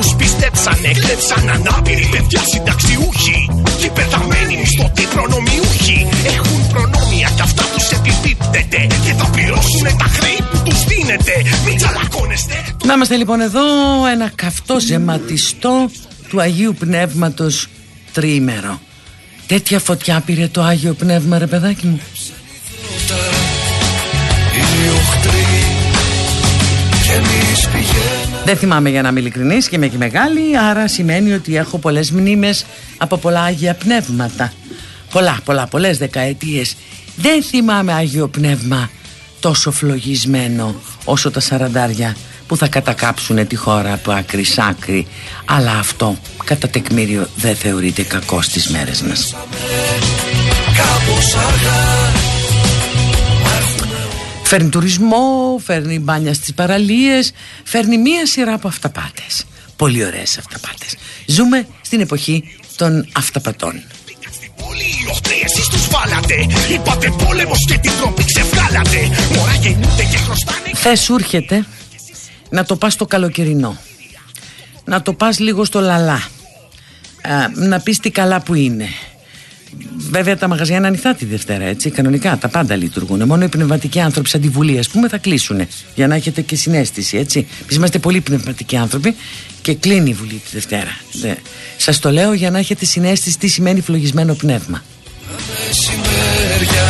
τους πιστέψανε Κλέψαν ανάπηροι παιδιά συνταξιούχοι Και πεθαμένοι μισθωτοί προνομιούχοι Έχουν προνόμια κι αυτά τους επιπίπτεται Και θα πληρώσουν τα χρέη που τους δίνεται Μην τσαλακώνεστε Να είμαστε λοιπόν εδώ ένα καυτό ζεματιστό του Αγίου Πνεύματος τριήμερο. Τέτοια φωτιά πήρε το Άγιο Πνεύμα ρε παιδάκι μου. Οι οχτροί Και εμείς πηγαίναμε Δεν θυμάμαι για να είμαι ειλικρινής και είμαι και μεγάλη Άρα σημαίνει ότι έχω πολλές μνήμες Από πολλά Άγια Πνεύματα. Πολλά, πολλά, πολλές δεκαετίες. Δεν θυμάμαι Άγιο Πνεύμα Τόσο φλογισμένο Όσο τα σαραντάρια Που θα κατακάψουν τη χώρα από άκρη σ' άκρη. Αλλά αυτό κατά τεκμήριο δεν θεωρείται κακό στις μέρες μας. Κάπως αργά Φέρνει τουρισμό, φέρνει μπάνια στις παραλίες, φέρνει μία σειρά από αυταπάτες. Πολύ ωραίες αυταπάτες. Ζούμε στην εποχή των αυταπατών. Μπήκαν στην πόλη οι οχτροί εσείς τους βάλατε Είπατε πόλεμος και την τρόπη ξεβγάλατε Μωρά γεννούνται και χρωστάνε Θες σου έρχεται να το πας στο καλοκαιρινό. Να το πας λίγο στο λαλά. Α, να πεις τι καλά που είναι. Βέβαια τα μαγαζιά είναι ανοιχτά τη Δευτέρα, έτσι. Κανονικά τα πάντα λειτουργούν. Μόνο οι πνευματικοί άνθρωποι, σαν τη Βουλή, ας πούμε, θα κλείσουν. Για να έχετε και συνέστηση, έτσι. Εμείς είμαστε πολύ πνευματικοί άνθρωποι και κλείνει η Βουλή τη Δευτέρα. Σας το λέω για να έχετε συνέστηση τι σημαίνει φλογισμένο πνεύμα. μεσημέρια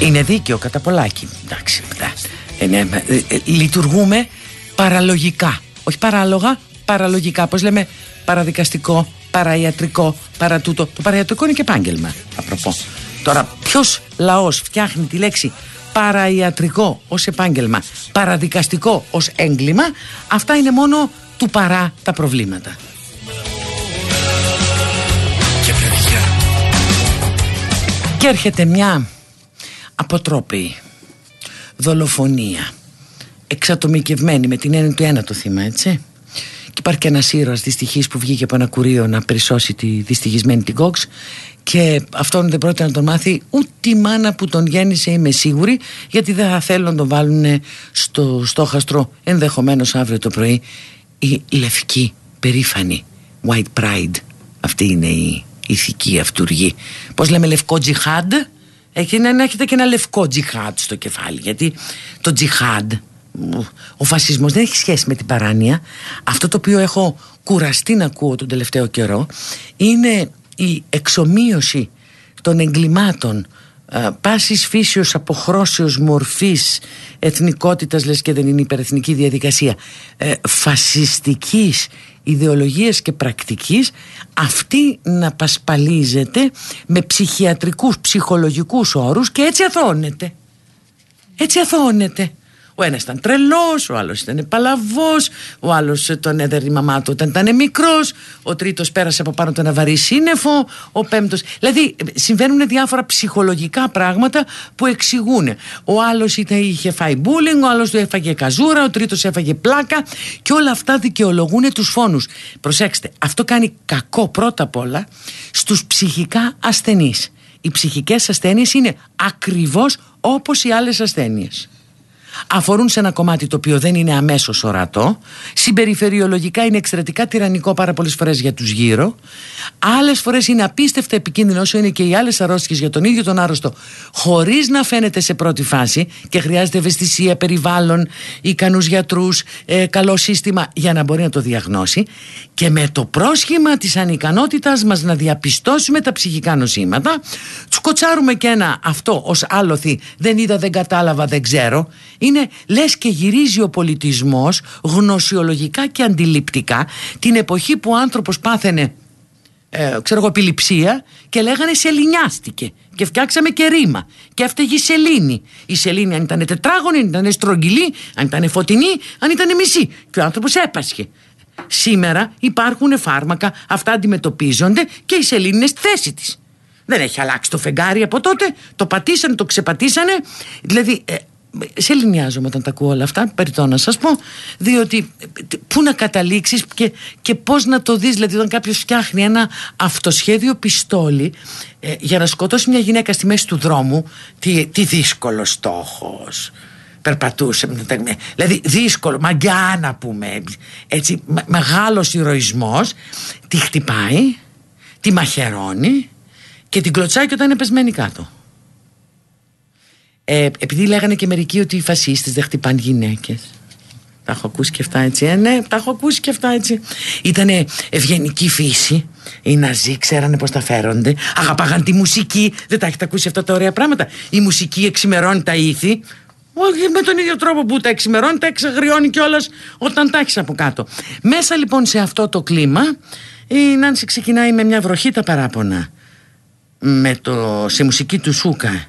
Είναι δίκαιο κατά πολλάκι. Εντάξει. ε, ναι, ε, ε, λειτουργούμε παραλογικά. Όχι παράλογα, παραλογικά. Πώς λέμε παραδικαστικό, παραϊατρικό, παρατούτο. Το παραϊατρικό είναι και επάγγελμα. Απροπό. Τώρα, ποιος λαός φτιάχνει τη λέξη παραϊατρικό ως επάγγελμα, παραδικαστικό ως έγκλημα, αυτά είναι μόνο του παρά τα προβλήματα. και παιδιά Και έρχεται μια αποτρόπη δολοφονία εξατομικευμένη με την έννοια του ένα το θύμα έτσι και υπάρχει και ένας ήρωας δυστυχής που βγήκε από ένα κουρίο να περισσώσει τη δυστυχισμένη την κόξ. Και αυτόν δεν πρόκειται να τον μάθει ούτε η μάνα που τον γέννησε είμαι σίγουρη γιατί δεν θα θέλουν να τον βάλουν στο στόχαστρο. Ενδεχομένως αύριο το πρωί η λευκή περήφανη white pride. Αυτή είναι η ηθική αυτούργη. Πως λέμε λευκό τζιχάντ; Έχει να έχετε και ένα λευκό τζιχάντ στο κεφάλι γιατί το τζιχάντ ο φασισμός δεν έχει σχέση με την παράνοια. Αυτό το οποίο έχω κουραστεί να ακούω τον τελευταίο καιρό είναι η εξομοίωση των εγκλημάτων α, πάσης φύσεως αποχρώσεως μορφής εθνικότητας λες και δεν είναι υπερεθνική διαδικασία ε, φασιστικής ιδεολογίας και πρακτικής αυτή να πασπαλίζεται με ψυχιατρικούς ψυχολογικούς όρους και έτσι αθώνεται έτσι αθώνεται ο ένας ήταν τρελός, ο άλλος ήταν παλαβός, ο άλλος τον έδερνε η μαμά του όταν ήταν μικρός, ο τρίτος πέρασε από πάνω του ένα βαρύ σύννεφο, ο πέμπτος. Δηλαδή συμβαίνουν διάφορα ψυχολογικά πράγματα που εξηγούν. Ο άλλος είχε φάει bullying, ο άλλος του έφαγε καζούρα, ο τρίτος έφαγε πλάκα και όλα αυτά δικαιολογούν τους φόνους. Προσέξτε, αυτό κάνει κακό πρώτα απ' όλα στους ψυχικά ασθενείς. Οι ψυχικές ασθένειες είναι ακριβώς όπως οι άλλες ασθένειες αφορούν σε ένα κομμάτι το οποίο δεν είναι αμέσως ορατό. Συμπεριφερειολογικά είναι εξαιρετικά τυραννικό πάρα πολλές φορές για τους γύρω. Άλλες φορές είναι απίστευτα επικίνδυνο όσο είναι και οι άλλες αρρώστιες για τον ίδιο τον άρρωστο, χωρίς να φαίνεται σε πρώτη φάση και χρειάζεται ευαισθησία, περιβάλλον, ικανούς γιατρούς, ε, καλό σύστημα για να μπορεί να το διαγνώσει. Και με το πρόσχημα της ανικανότητάς μας να διαπιστώσουμε τα ψυχικά νοσήματα, τους κοτσάρουμε και ένα αυτό ως άλοθη. Δεν είδα, δεν κατάλαβα, δεν ξέρω είναι λες και γυρίζει ο πολιτισμός γνωσιολογικά και αντιληπτικά την εποχή που ο άνθρωπος πάθαινε ε, ξέρω εγώ επιληψία και λέγανε σελινιάστηκε και φτιάξαμε και ρήμα. Και έφταιγε η σελήνη. Η σελήνη αν ήταν τετράγωνη, αν ήταν στρογγυλή αν ήταν φωτεινή, αν ήταν μισή. Και ο άνθρωπος έπασχε. Σήμερα υπάρχουν φάρμακα αυτά αντιμετωπίζονται και η σελήνη είναι στη θέση της. Δεν έχει αλλάξει το φεγγάρι από τότε το πατήσανε, το ξεπατήσανε. Δηλαδή ε, σε ελληνιάζομαι όταν τα ακούω όλα αυτά, περιττώ να σας πω, διότι πού να καταλήξεις και, και πώς να το δεις, δηλαδή όταν κάποιος φτιάχνει ένα αυτοσχέδιο πιστόλι ε, για να σκοτώσει μια γυναίκα στη μέση του δρόμου, τι, τι δύσκολος στόχος. Περπατούσε, δηλαδή δύσκολο, μαγκιά να πούμε, έτσι, μεγάλος ηρωισμός, τη χτυπάει, τη μαχαιρώνει και την κλωτσάει και όταν είναι πεσμένη κάτω. Ε, επειδή λέγανε και μερικοί ότι οι φασίστες δεν χτυπάνε γυναίκες τα έχω ακούσει και αυτά έτσι. Ε, ναι, τα έχω ακούσει και αυτά έτσι. Ήτανε ευγενική φύση. Οι Ναζί ξέρανε πώς τα φέρονται. Αγαπάγαν τη μουσική. Δεν τα έχετε ακούσει αυτά τα ωραία πράγματα. Η μουσική εξημερώνει τα ήθη. Όχι με τον ίδιο τρόπο που τα εξημερώνει, τα εξαγριώνει κιόλας όταν τα έχεις από κάτω. Μέσα λοιπόν σε αυτό το κλίμα, η Νάνση ξεκινάει με μια βροχή τα παράπονα. Με το, σε μουσική του Σούκα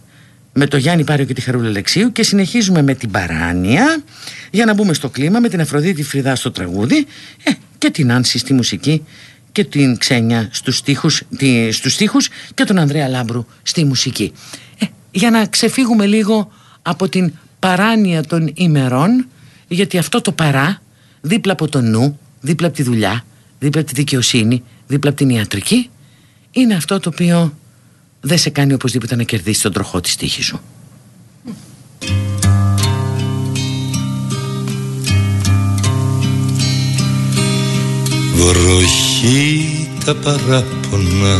με το Γιάννη Πάριο και τη Χαρούλα Λεξίου και συνεχίζουμε με την Παράνοια για να μπούμε στο κλίμα με την Αφροδίτη Φρυδά στο τραγούδι ε, και την Άνση στη μουσική και την Ξένια στους στίχους, τη, στους στίχους και τον Ανδρέα Λάμπρου στη μουσική. Ε, για να ξεφύγουμε λίγο από την παράνοια των ημερών γιατί αυτό το παρά δίπλα από το νου, δίπλα από τη δουλειά, δίπλα από τη δικαιοσύνη, δίπλα από την ιατρική είναι αυτό το οποίο δεν σε κάνει οπωσδήποτε να κερδίσεις τον τροχό της τύχης σου. Βροχή τα παράπονα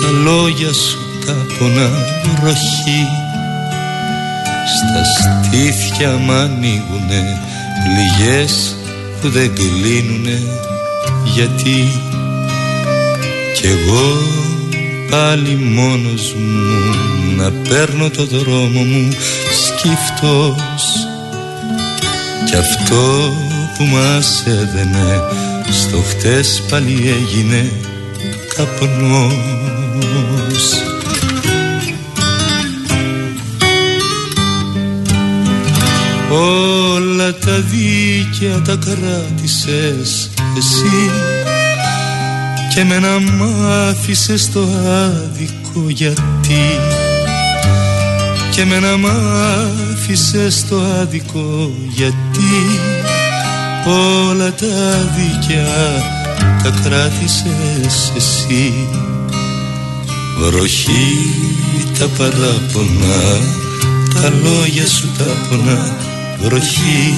Τα λόγια σου τα πονά βροχή Στα στήθια μ' ανοίγουνε Πληγές που δεν κλείνουνε Γιατί Κι εγώ πάλι μόνος μου να παίρνω το δρόμο μου σκύφτος. Κι αυτό που μας έδαινε στο χτες πάλι έγινε καπνός. Όλα τα δίκαια τα κράτησες εσύ και με να μ' άφησες στο άδικο γιατί. Και με να μ' άφησες στο άδικο γιατί. Όλα τα δίκαια τα κράτησες εσύ. Βροχή τα παράπονα τα λόγια σου τα πονά. Βροχή.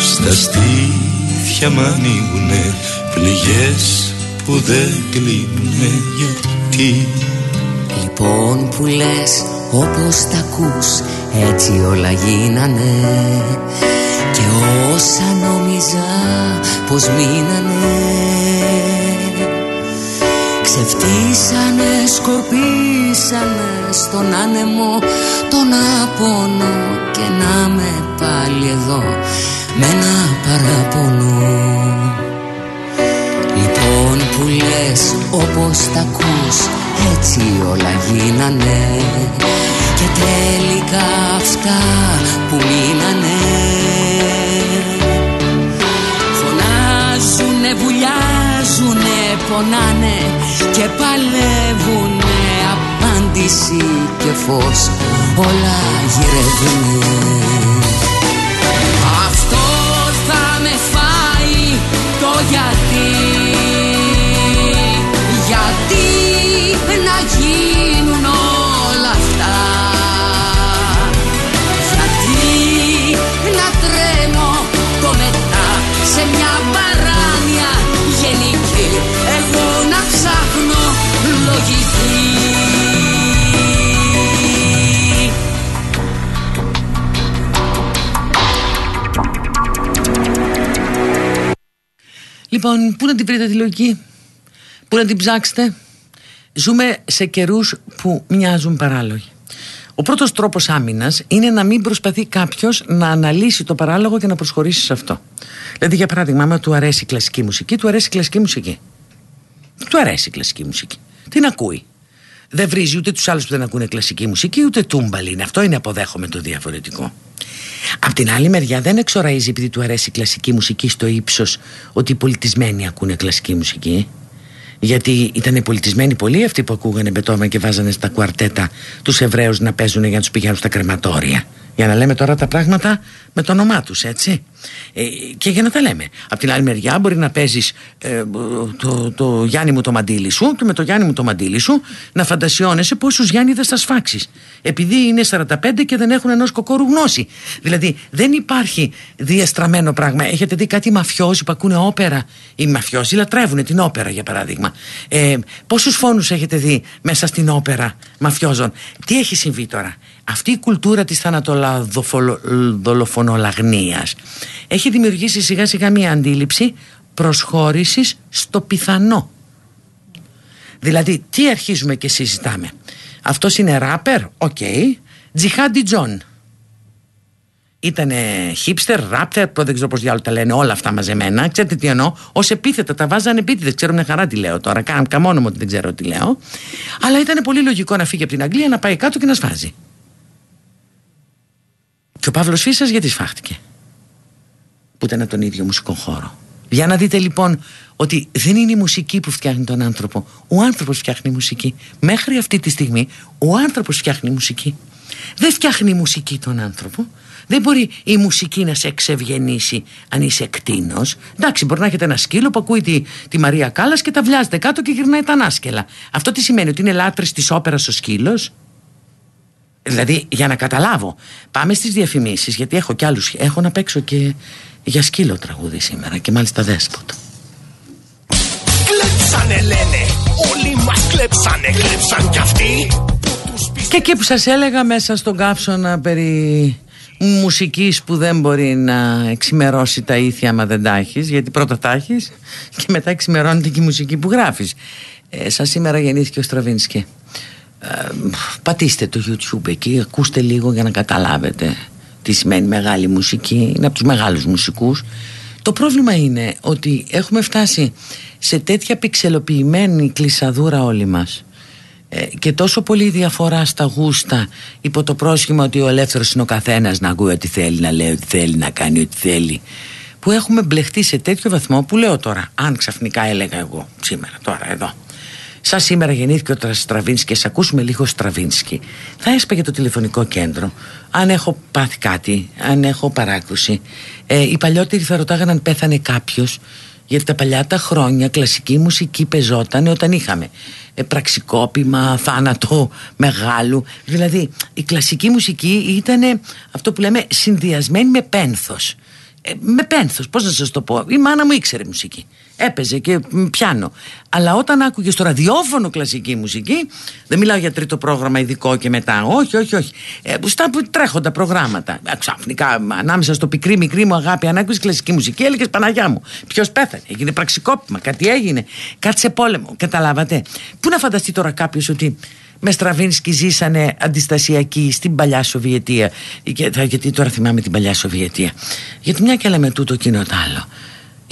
Στα στήθια μ' ανοίγουνε πληγές που δεν κλείνουνε γιατί. Λοιπόν που λες όπως τα ακούς έτσι όλα γίνανε. Και όσα νόμιζα πως μείνανε. Ξεφτύσανε, σκορπίσανε στον άνεμο τον απόνο και να με πάλι εδώ με ένα παραπονό. Λοιπόν που λες όπως τα ακούς έτσι όλα γίνανε. Και τελικά αυτά που μείνανε. Φωνάζουνε, βουλιάζουνε, πονάνε Και παλεύουνε. Απάντηση και φως Όλα γυρεύουνε. Αυτό θα με φάει το γιατί Λοιπόν, πού να την βρείτε τη λογική, πού να την ψάξετε, Ζούμε σε καιρούς που μοιάζουν παράλογοι. Ο πρώτος τρόπος άμυνας είναι να μην προσπαθεί κάποιος να αναλύσει το παράλογο και να προσχωρήσει σε αυτό. Δηλαδή, για παράδειγμα, άμα του αρέσει η κλασική μουσική, του αρέσει η κλασική μουσική. Του αρέσει η κλασική μουσική. Την ακούει. Δεν βρίζει ούτε τους άλλους που δεν ακούνε κλασική μουσική, ούτε τούμπαλι είναι. Αυτό είναι αποδέχομαι το διαφορετικό. Απ' την άλλη μεριά δεν εξοραίζει επειδή του αρέσει η κλασική μουσική στο ύψος ότι οι πολιτισμένοι ακούνε κλασική μουσική. Γιατί ήταν πολιτισμένοι πολλοί αυτοί που ακούγανε Μπετόβεν και βάζανε στα κουαρτέτα τους Εβραίους να παίζουν για να τους πηγαίνουν στα κρεματόρια. Για να λέμε τώρα τα πράγματα με το όνομά τους, έτσι. Ε, και για να τα λέμε. Απ' την άλλη μεριά μπορεί να παίζεις ε, το, το Γιάννη μου το μαντίλι σου και με το Γιάννη μου το μαντίλι σου να φαντασιώνεσαι πόσους Γιάννη θα σφάξεις. Επειδή είναι 45 και δεν έχουν ενός κοκόρου γνώση. Δηλαδή δεν υπάρχει διαστραμμένο πράγμα. Έχετε δει κάτι μαφιόζοι που ακούνε όπερα; Οι μαφιόζοι λατρεύουν την όπερα για παράδειγμα. Ε, Πόσους φόνους έχετε δει μέσα στην όπερα μαφιόζων; Τι έχει συμβεί τώρα; Αυτή η κουλτούρα της θανατολαδοφωνολαγνίας έχει δημιουργήσει σιγά σιγά μια αντίληψη προσχώρησης στο πιθανό. Δηλαδή τι αρχίζουμε και συζητάμε. Αυτός είναι ράπερ, ok. Okay. Τζιχάντι Τζον. Ήτανε χίπστερ, ράπερ, που δεν ξέρω πώς διάολο τα λένε όλα αυτά μαζεμένα. Ξέρετε τι εννοώ; Ως επίθετα τα βάζανε επίτηδες. Ξέρω μια χαρά τι λέω τώρα. Κάνω μόνο μου ότι δεν ξέρω τι λέω. Αλλά ήταν πολύ λογικό να φύγει από την Αγγλία, να πάει κάτω και να σφάζει. Και ο Παύλος Φύσσας γιατί σφάχτηκε; Που ήταν από τον ίδιο μουσικό χώρο. Για να δείτε λοιπόν ότι δεν είναι η μουσική που φτιάχνει τον άνθρωπο. Ο άνθρωπος φτιάχνει μουσική. Μέχρι αυτή τη στιγμή ο άνθρωπος φτιάχνει μουσική. Δεν φτιάχνει η μουσική τον άνθρωπο. Δεν μπορεί η μουσική να σε εξευγενήσει αν είσαι εκτίνο. Εντάξει, μπορεί να έχετε ένα σκύλο που ακούει τη, τη Μαρία Κάλλας και τα βλιάζετε κάτω και γυρνάει τα ανάσκελα. Αυτό τι σημαίνει, ότι είναι λάτρε της όπερας ο σκύλος; Δηλαδή για να καταλάβω Πάμε στις διαφημίσεις γιατί έχω κι άλλους Έχω να παίξω και για σκύλο τραγούδι σήμερα Και μάλιστα δέσποτο. Κλέψανε λένε. Όλοι μας κλέψανε. Κλέψαν κι αυτοί Και εκεί που σας έλεγα μέσα στον καύσωνα Περί μουσικής που δεν μπορεί να εξημερώσει τα ήθια άμα δεν τα έχεις γιατί πρώτα τα έχεις και μετά εξημερώνεται και η μουσική που γράφεις. Ε, σας σήμερα γεννήθηκε ο Στραβίνσκι πατήστε το YouTube εκεί ακούστε λίγο για να καταλάβετε τι σημαίνει μεγάλη μουσική. Είναι από τους μεγάλους μουσικούς. Το πρόβλημα είναι ότι έχουμε φτάσει σε τέτοια πιξελοποιημένη κλεισαδούρα όλοι μας ε, και τόσο πολύ διαφορά στα γούστα υπό το πρόσχημα ότι ο ελεύθερος είναι ο καθένας να ακούει ό,τι θέλει, να λέει ό,τι θέλει, να κάνει ό,τι θέλει. Που έχουμε μπλεχτεί σε τέτοιο βαθμό που λέω τώρα αν ξαφνικά έλεγα εγώ σήμερα τώρα εδώ Σαν σήμερα γεννήθηκε ο Στραβίνσκι και ακούσουμε λίγο Στραβίνσκι. Θα έσπαγε το τηλεφωνικό κέντρο. Αν έχω πάθει κάτι, αν έχω παράκρουση. Ε, οι παλιότεροι θα ρωτάγαν αν πέθανε κάποιος. Γιατί τα παλιά τα χρόνια κλασική μουσική πεζόταν όταν είχαμε ε, πραξικόπημα, θάνατο μεγάλου. Δηλαδή η κλασική μουσική ήταν αυτό που λέμε συνδυασμένη με πένθος. Ε, με πένθος, πώς να σας το πω. Η μάνα μου ήξερε μουσική έπαιζε και πιάνω. Αλλά όταν άκουγες στο ραδιόφωνο κλασική μουσική, δεν μιλάω για τρίτο πρόγραμμα ειδικό και μετά. Όχι, όχι, όχι. Ε, στα τρέχοντα προγράμματα. Ε, ξαφνικά, ανάμεσα στο πικρή μικρή μου αγάπη, αν άκουγες κλασική μουσική, έλεγες Παναγιά μου. Ποιος πέθανε, έγινε πραξικόπημα, κάτι έγινε. Κάτι σε πόλεμο. Καταλάβατε. Πού να φανταστεί τώρα κάποιος ότι με Στραβίνσκι ζήσανε αντιστασιακοί στην παλιά Σοβιετία; Γιατί τώρα θυμάμαι την παλιά Σοβιετία. Γιατί μια και λέμε τούτο εκείνο το άλλο.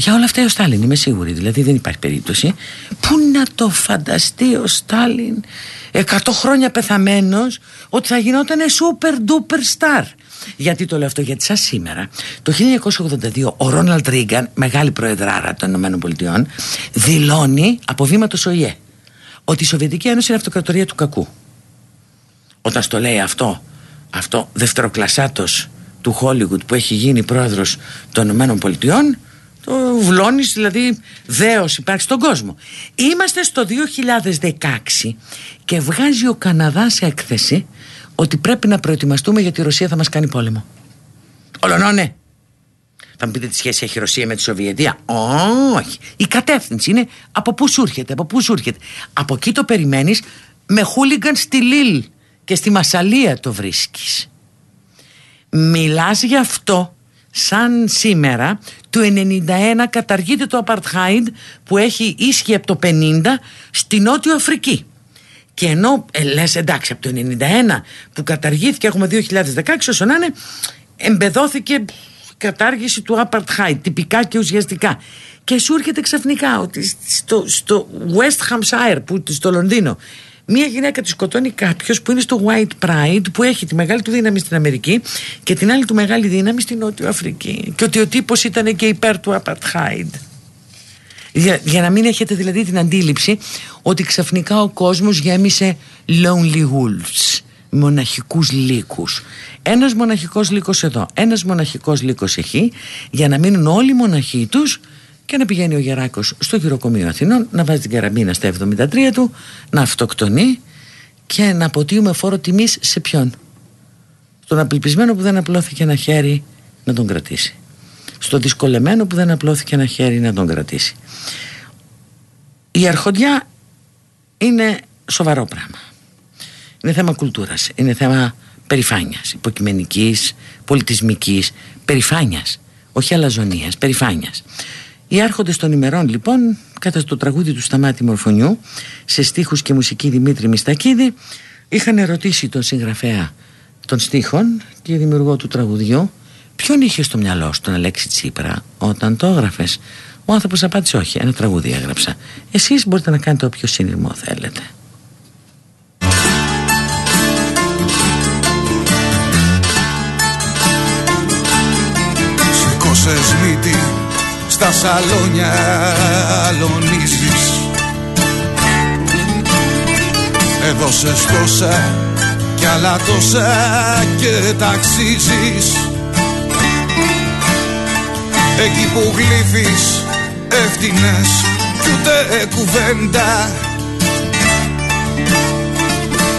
Για όλα αυτά ο Στάλιν είμαι σίγουρη Δηλαδή δεν υπάρχει περίπτωση Πού να το φανταστεί ο Στάλιν Εκατό χρόνια πεθαμένος Ότι θα γινόταν super duper star γιατί το λέω αυτό, γιατί σαν σήμερα, το 1982, ο Ρόναλτ Ρίγκαν, μεγάλη προεδράρα των ΗΠΑ, δηλώνει από βήμα του ΟΗΕ ότι η Σοβιετική Ένωση είναι αυτοκρατορία του κακού. Όταν στο λέει αυτό, αυτό δευτεροκλασσάτος του Χόλιγουτ που έχει γίνει πρόεδρος των ΗΠΑ, το βλώνεις δηλαδή δέος υπάρχει στον κόσμο είμαστε στο 2016 και βγάζει ο Καναδάς σε έκθεση ότι πρέπει να προετοιμαστούμε γιατί η Ρωσία θα μας κάνει πόλεμο Ολονώνε θα μου πείτε τι σχέση έχει η Ρωσία με τη Σοβιετία. Όχι. Η κατεύθυνση είναι από πού σου έρχεται, από πού σου έρχεται. Από εκεί το περιμένεις με χούλιγκαν στη Λίλ και στη Μασαλία το βρίσκεις. Μιλάς γι' αυτό σαν σήμερα του 91 καταργείται το Apartheid που έχει ίσχυ από το 50 στη Νότιο Αφρική Και ενώ ε, λες, εντάξει, από το 91 που καταργήθηκε, έχουμε 2016, όσο να είναι, εμπεδόθηκε κατάργηση του apartheid, τυπικά και ουσιαστικά. Και σου έρχεται ξαφνικά ότι στο, στο West Hampshire, που, στο Λονδίνο, Μία γυναίκα τη σκοτώνει κάποιος που είναι στο White Pride, που έχει τη μεγάλη του δύναμη στην Αμερική και την άλλη του μεγάλη δύναμη στην Νότιο Αφρική. Και ότι ο τύπος ήταν και υπέρ του Apartheid. Για, για να μην έχετε δηλαδή την αντίληψη ότι ξαφνικά ο κόσμος γέμισε lonely wolves μοναχικούς λύκους ένας μοναχικός λύκος εδώ ένας μοναχικός λύκος εκεί για να μείνουν όλοι οι μοναχοί τους και να πηγαίνει ο Γεράκος στο γυροκομείο Αθηνών να βάζει την καραμπίνα στα 73 του να αυτοκτονεί και να αποτείουμε φόρο τιμής σε ποιον; Στον απελπισμένο που δεν απλώθηκε ένα χέρι να τον κρατήσει. Στο δυσκολεμένο που δεν απλώθηκε ένα χέρι να τον κρατήσει. Η αρχοντιά είναι σοβαρό πράγμα. Είναι θέμα κουλτούρας. Είναι θέμα περηφάνειας υποκειμενικής, πολιτισμικής περηφάνειας όχι αλαζονίας, περηφάνειας οι άρχοντες των ημερών λοιπόν κατά το τραγούδι του Σταμάτη Μορφωνιού σε στίχους και μουσική Δημήτρη Μιστακίδη είχαν ερωτήσει τον συγγραφέα των στίχων και δημιουργό του τραγουδιού ποιον είχε στο μυαλό σου τον Αλέξη Τσίπρα όταν το έγραφες; Ο άνθρωπος απάντησε όχι, ένα τραγούδι έγραψα. Εσείς μπορείτε να κάνετε όποιο σύνειρμο θέλετε Σηκώσες μύτη στα σαλόνια αλωνίζεις. Έδωσες τόσα κι άλλα τόσα και ταξίζεις. Εκεί που γλύφεις εύτηνες κι ούτε κουβέντα.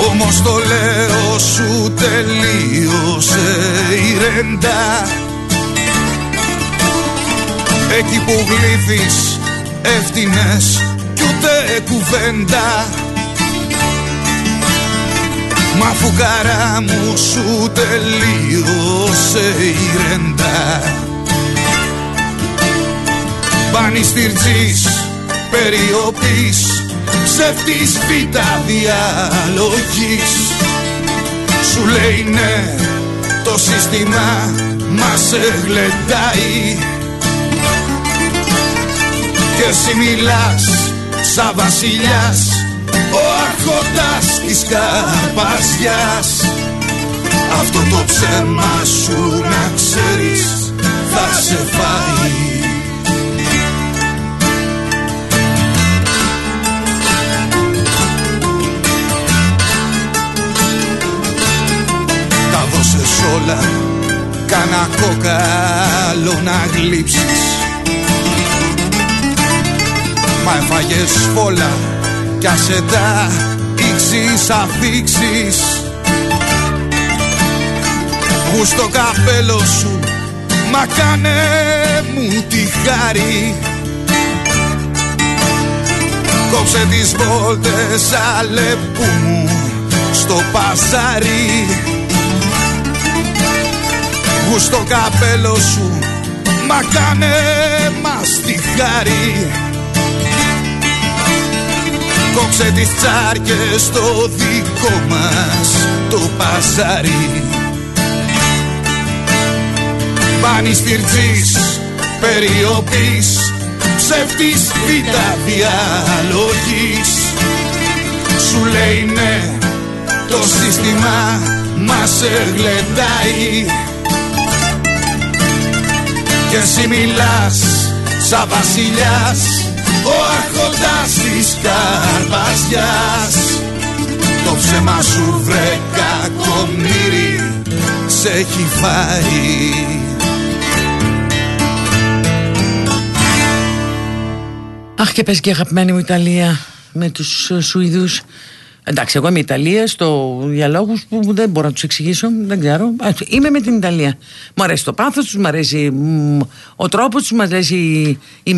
Όμως το λέω σου τελείωσε η ρέντα Εκεί που γλύφεις εύτηνες κι ούτε κουβέντα. Μα φουκαρά μου σου τελείωσε η ρέντα. Πανιστηρτζής, περιοπής Ψεύτης βήτα διαλογής. Σου λέει ναι το σύστημα μας εγλεντάει και εσύ μιλάς σαν βασιλιάς. Ο αρχοντάς της καρπαζιάς. Αυτό το ψέμα σου να ξέρεις θα σε φάει. Τα δώσες όλα Κάνα κόκαλο να γλύψεις Μα έφαγες φόλα κι άσε τα ήξεις αφήξεις. Γουστο καπέλο σου μα κάνε μου τη χάρη. Κόψε τις βόλτες αλεπού μου στο παζάρι. Γουστο καπέλο σου μα κάνε μας τη χάρη Κόψε τις τσάρκες στο δικό μας το παζάρι. Πανιστηρτζής, περιοπής Ψεύτης βήτα διαλογής Σου λέει ναι το σύστημα μας εγλεντάει. Και εσύ μιλάς σαν βασιλιάς ο αρχοντάς της καρπαζιάς Το ψέμα σου βρε κακομύρι σε έχει φάει. Αχ και πες και αγαπημένη μου Ιταλία με τους Σουηδούς Εντάξει, εγώ είμαι Ιταλίας στο, για λόγους που δεν μπορώ να τους εξηγήσω. Δεν ξέρω. Είμαι με την Ιταλία. Μου αρέσει το πάθος τους, μου αρέσει ο τρόπος τους, μου αρέσει η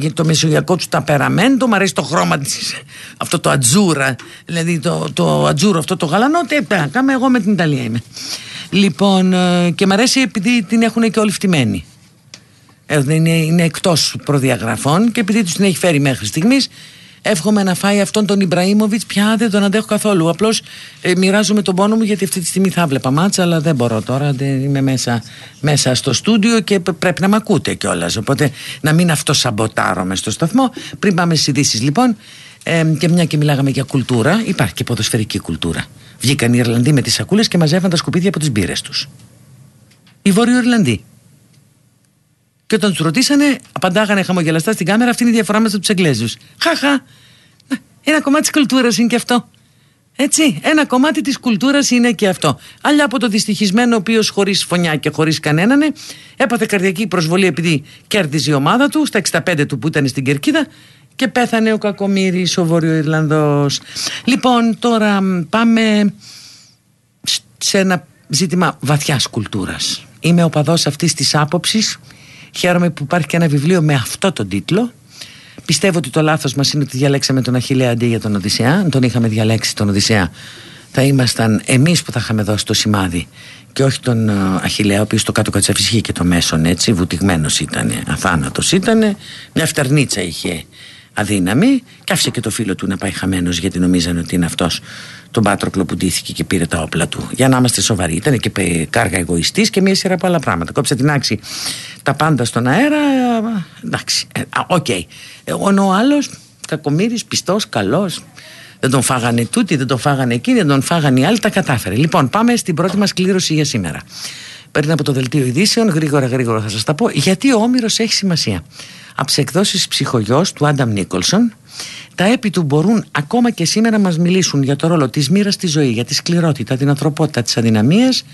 η το μεσογειακό τους ταπεραμέντο, μου αρέσει το χρώμα της. Αυτό το ατζούρα. Δηλαδή το, το ατζούρο, αυτό το γαλανό. Τι κάμε, εγώ με την Ιταλία είμαι. Λοιπόν, ε, και μου αρέσει επειδή την έχουν και όλοι φτυμένοι. Ε, είναι, είναι εκτός προδιαγραφών και επειδή τους την έχει φέρει μέχρι στιγμής εύχομαι να φάει αυτόν τον Ιμπραήμοβιτς. Πια δεν τον αντέχω καθόλου. Απλώς ε, μοιράζομαι τον πόνο μου γιατί αυτή τη στιγμή θα βλέπα μάτσα, αλλά δεν μπορώ τώρα. Δεν είμαι μέσα, μέσα στο στούντιο και πρέπει να με ακούτε κιόλας. Οπότε να μην αυτό σαμποτάρομαι στο σταθμό. Πριν πάμε στις ειδήσεις λοιπόν, ε, και μια και μιλάγαμε για κουλτούρα, υπάρχει και ποδοσφαιρική κουλτούρα. Βγήκαν οι Ιρλανδοί με τις σακούλες και μαζεύαν τα σκουπίδια από τις μπύρες τους. Οι Βόρειο Ιρλανδοί. Και όταν τους ρωτήσανε, απαντάγανε χαμογελαστά στην κάμερα, αυτή είναι η διαφορά μέσα τους Εγγλέζους. Χαχα. Ένα κομμάτι της κουλτούρας είναι και αυτό. Έτσι, ένα κομμάτι της κουλτούρας είναι και αυτό. Αλλιά από το δυστυχισμένο, ο οποίος χωρίς φωνιά και χωρίς κανέναν, έπαθε καρδιακή προσβολή επειδή κέρδιζε η ομάδα του στα 65 του που ήταν στην κερκίδα και πέθανε ο Κακομύρης, ο Βόρειο Ιρλανδός. Λοιπόν, τώρα πάμε σε ένα ζήτημα βαθιάς κουλτούρας. Είμαι οπαδός αυτής της άποψης Χαίρομαι που υπάρχει και ένα βιβλίο με αυτό τον τίτλο. Πιστεύω ότι το λάθος μας είναι ότι διαλέξαμε τον Αχηλέα αντί για τον Οδυσσέα. Αν τον είχαμε διαλέξει τον Οδυσσέα, θα ήμασταν εμείς που θα είχαμε δώσει το σημάδι και όχι τον ε, Αχηλέα, ο οποίος το κάτω κατσαφυσχή και το μέσον έτσι, βουτυγμένος ήταν, αθάνατος ήταν, μια φτερνίτσα είχε αδύναμη και άφησε και το φίλο του να πάει χαμένος γιατί νομίζανε ότι είναι αυτός τον Πάτροκλο που ντύθηκε και πήρε τα όπλα του. Για να είμαστε σοβαροί. Ήταν και κάργα εγωιστής και μία σειρά από άλλα πράγματα. Κόψε τινάξει τα πάντα στον αέρα. Εντάξει. Ε, ok. Okay. Ε, ο άλλος κακομοίρης, πιστός, καλός. Δεν τον φάγανε τούτοι, δεν τον φάγανε εκείνοι, δεν τον φάγανε οι άλλοι. Τα κατάφερε. Λοιπόν, πάμε στην πρώτη μας κλήρωση για σήμερα. Παίρνει από το δελτίο ειδήσεων, γρήγορα γρήγορα θα σας τα πω, γιατί ο Όμηρος έχει σημασία; Από τις εκδόσεις ψυχογειό του Άνταμ Νίκολσον, τα έπι του μπορούν ακόμα και σήμερα να μας μιλήσουν για το ρόλο της μοίρας στη ζωή, για τη σκληρότητα, την ανθρωπότητα, τις αδυναμίες,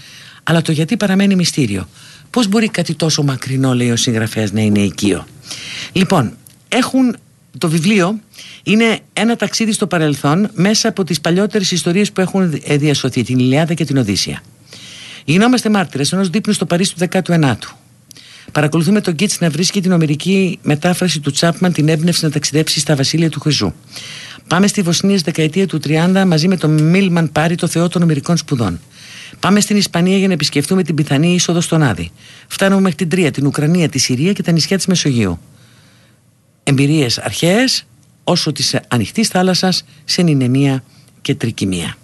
αλλά το γιατί παραμένει μυστήριο. Πώς μπορεί κάτι τόσο μακρινό, λέει ο συγγραφέας, να είναι οικείο; Λοιπόν, έχουν το βιβλίο είναι ένα ταξίδι στο παρελθόν μέσα από τις παλιότερες ιστορίες που έχουν διασωθεί, την Ιλιάδα και την Οδύσσια. Γινόμαστε μάρτυρες ενός δείπνου στο Παρίσι του 19ου. Παρακολουθούμε τον Κίτς να βρίσκει την ομερική μετάφραση του Τσάπμαν την έμπνευση να ταξιδέψει στα βασίλεια του Χρυσού. Πάμε στη Βοσνία στη δεκαετία του 30 μαζί με τον Μίλμαν Πάρη, το Θεό των Ομερικών Σπουδών. Πάμε στην Ισπανία για να επισκεφτούμε την πιθανή είσοδο στον Άδη. Φτάνουμε μέχρι την Τρία, την Ουκρανία, τη Συρία και τα νησιά της Μεσογείου. Εμπειρίες αρχαίες όσο της ανοιχτής θάλασσας σε νηνεμία και τρικυμία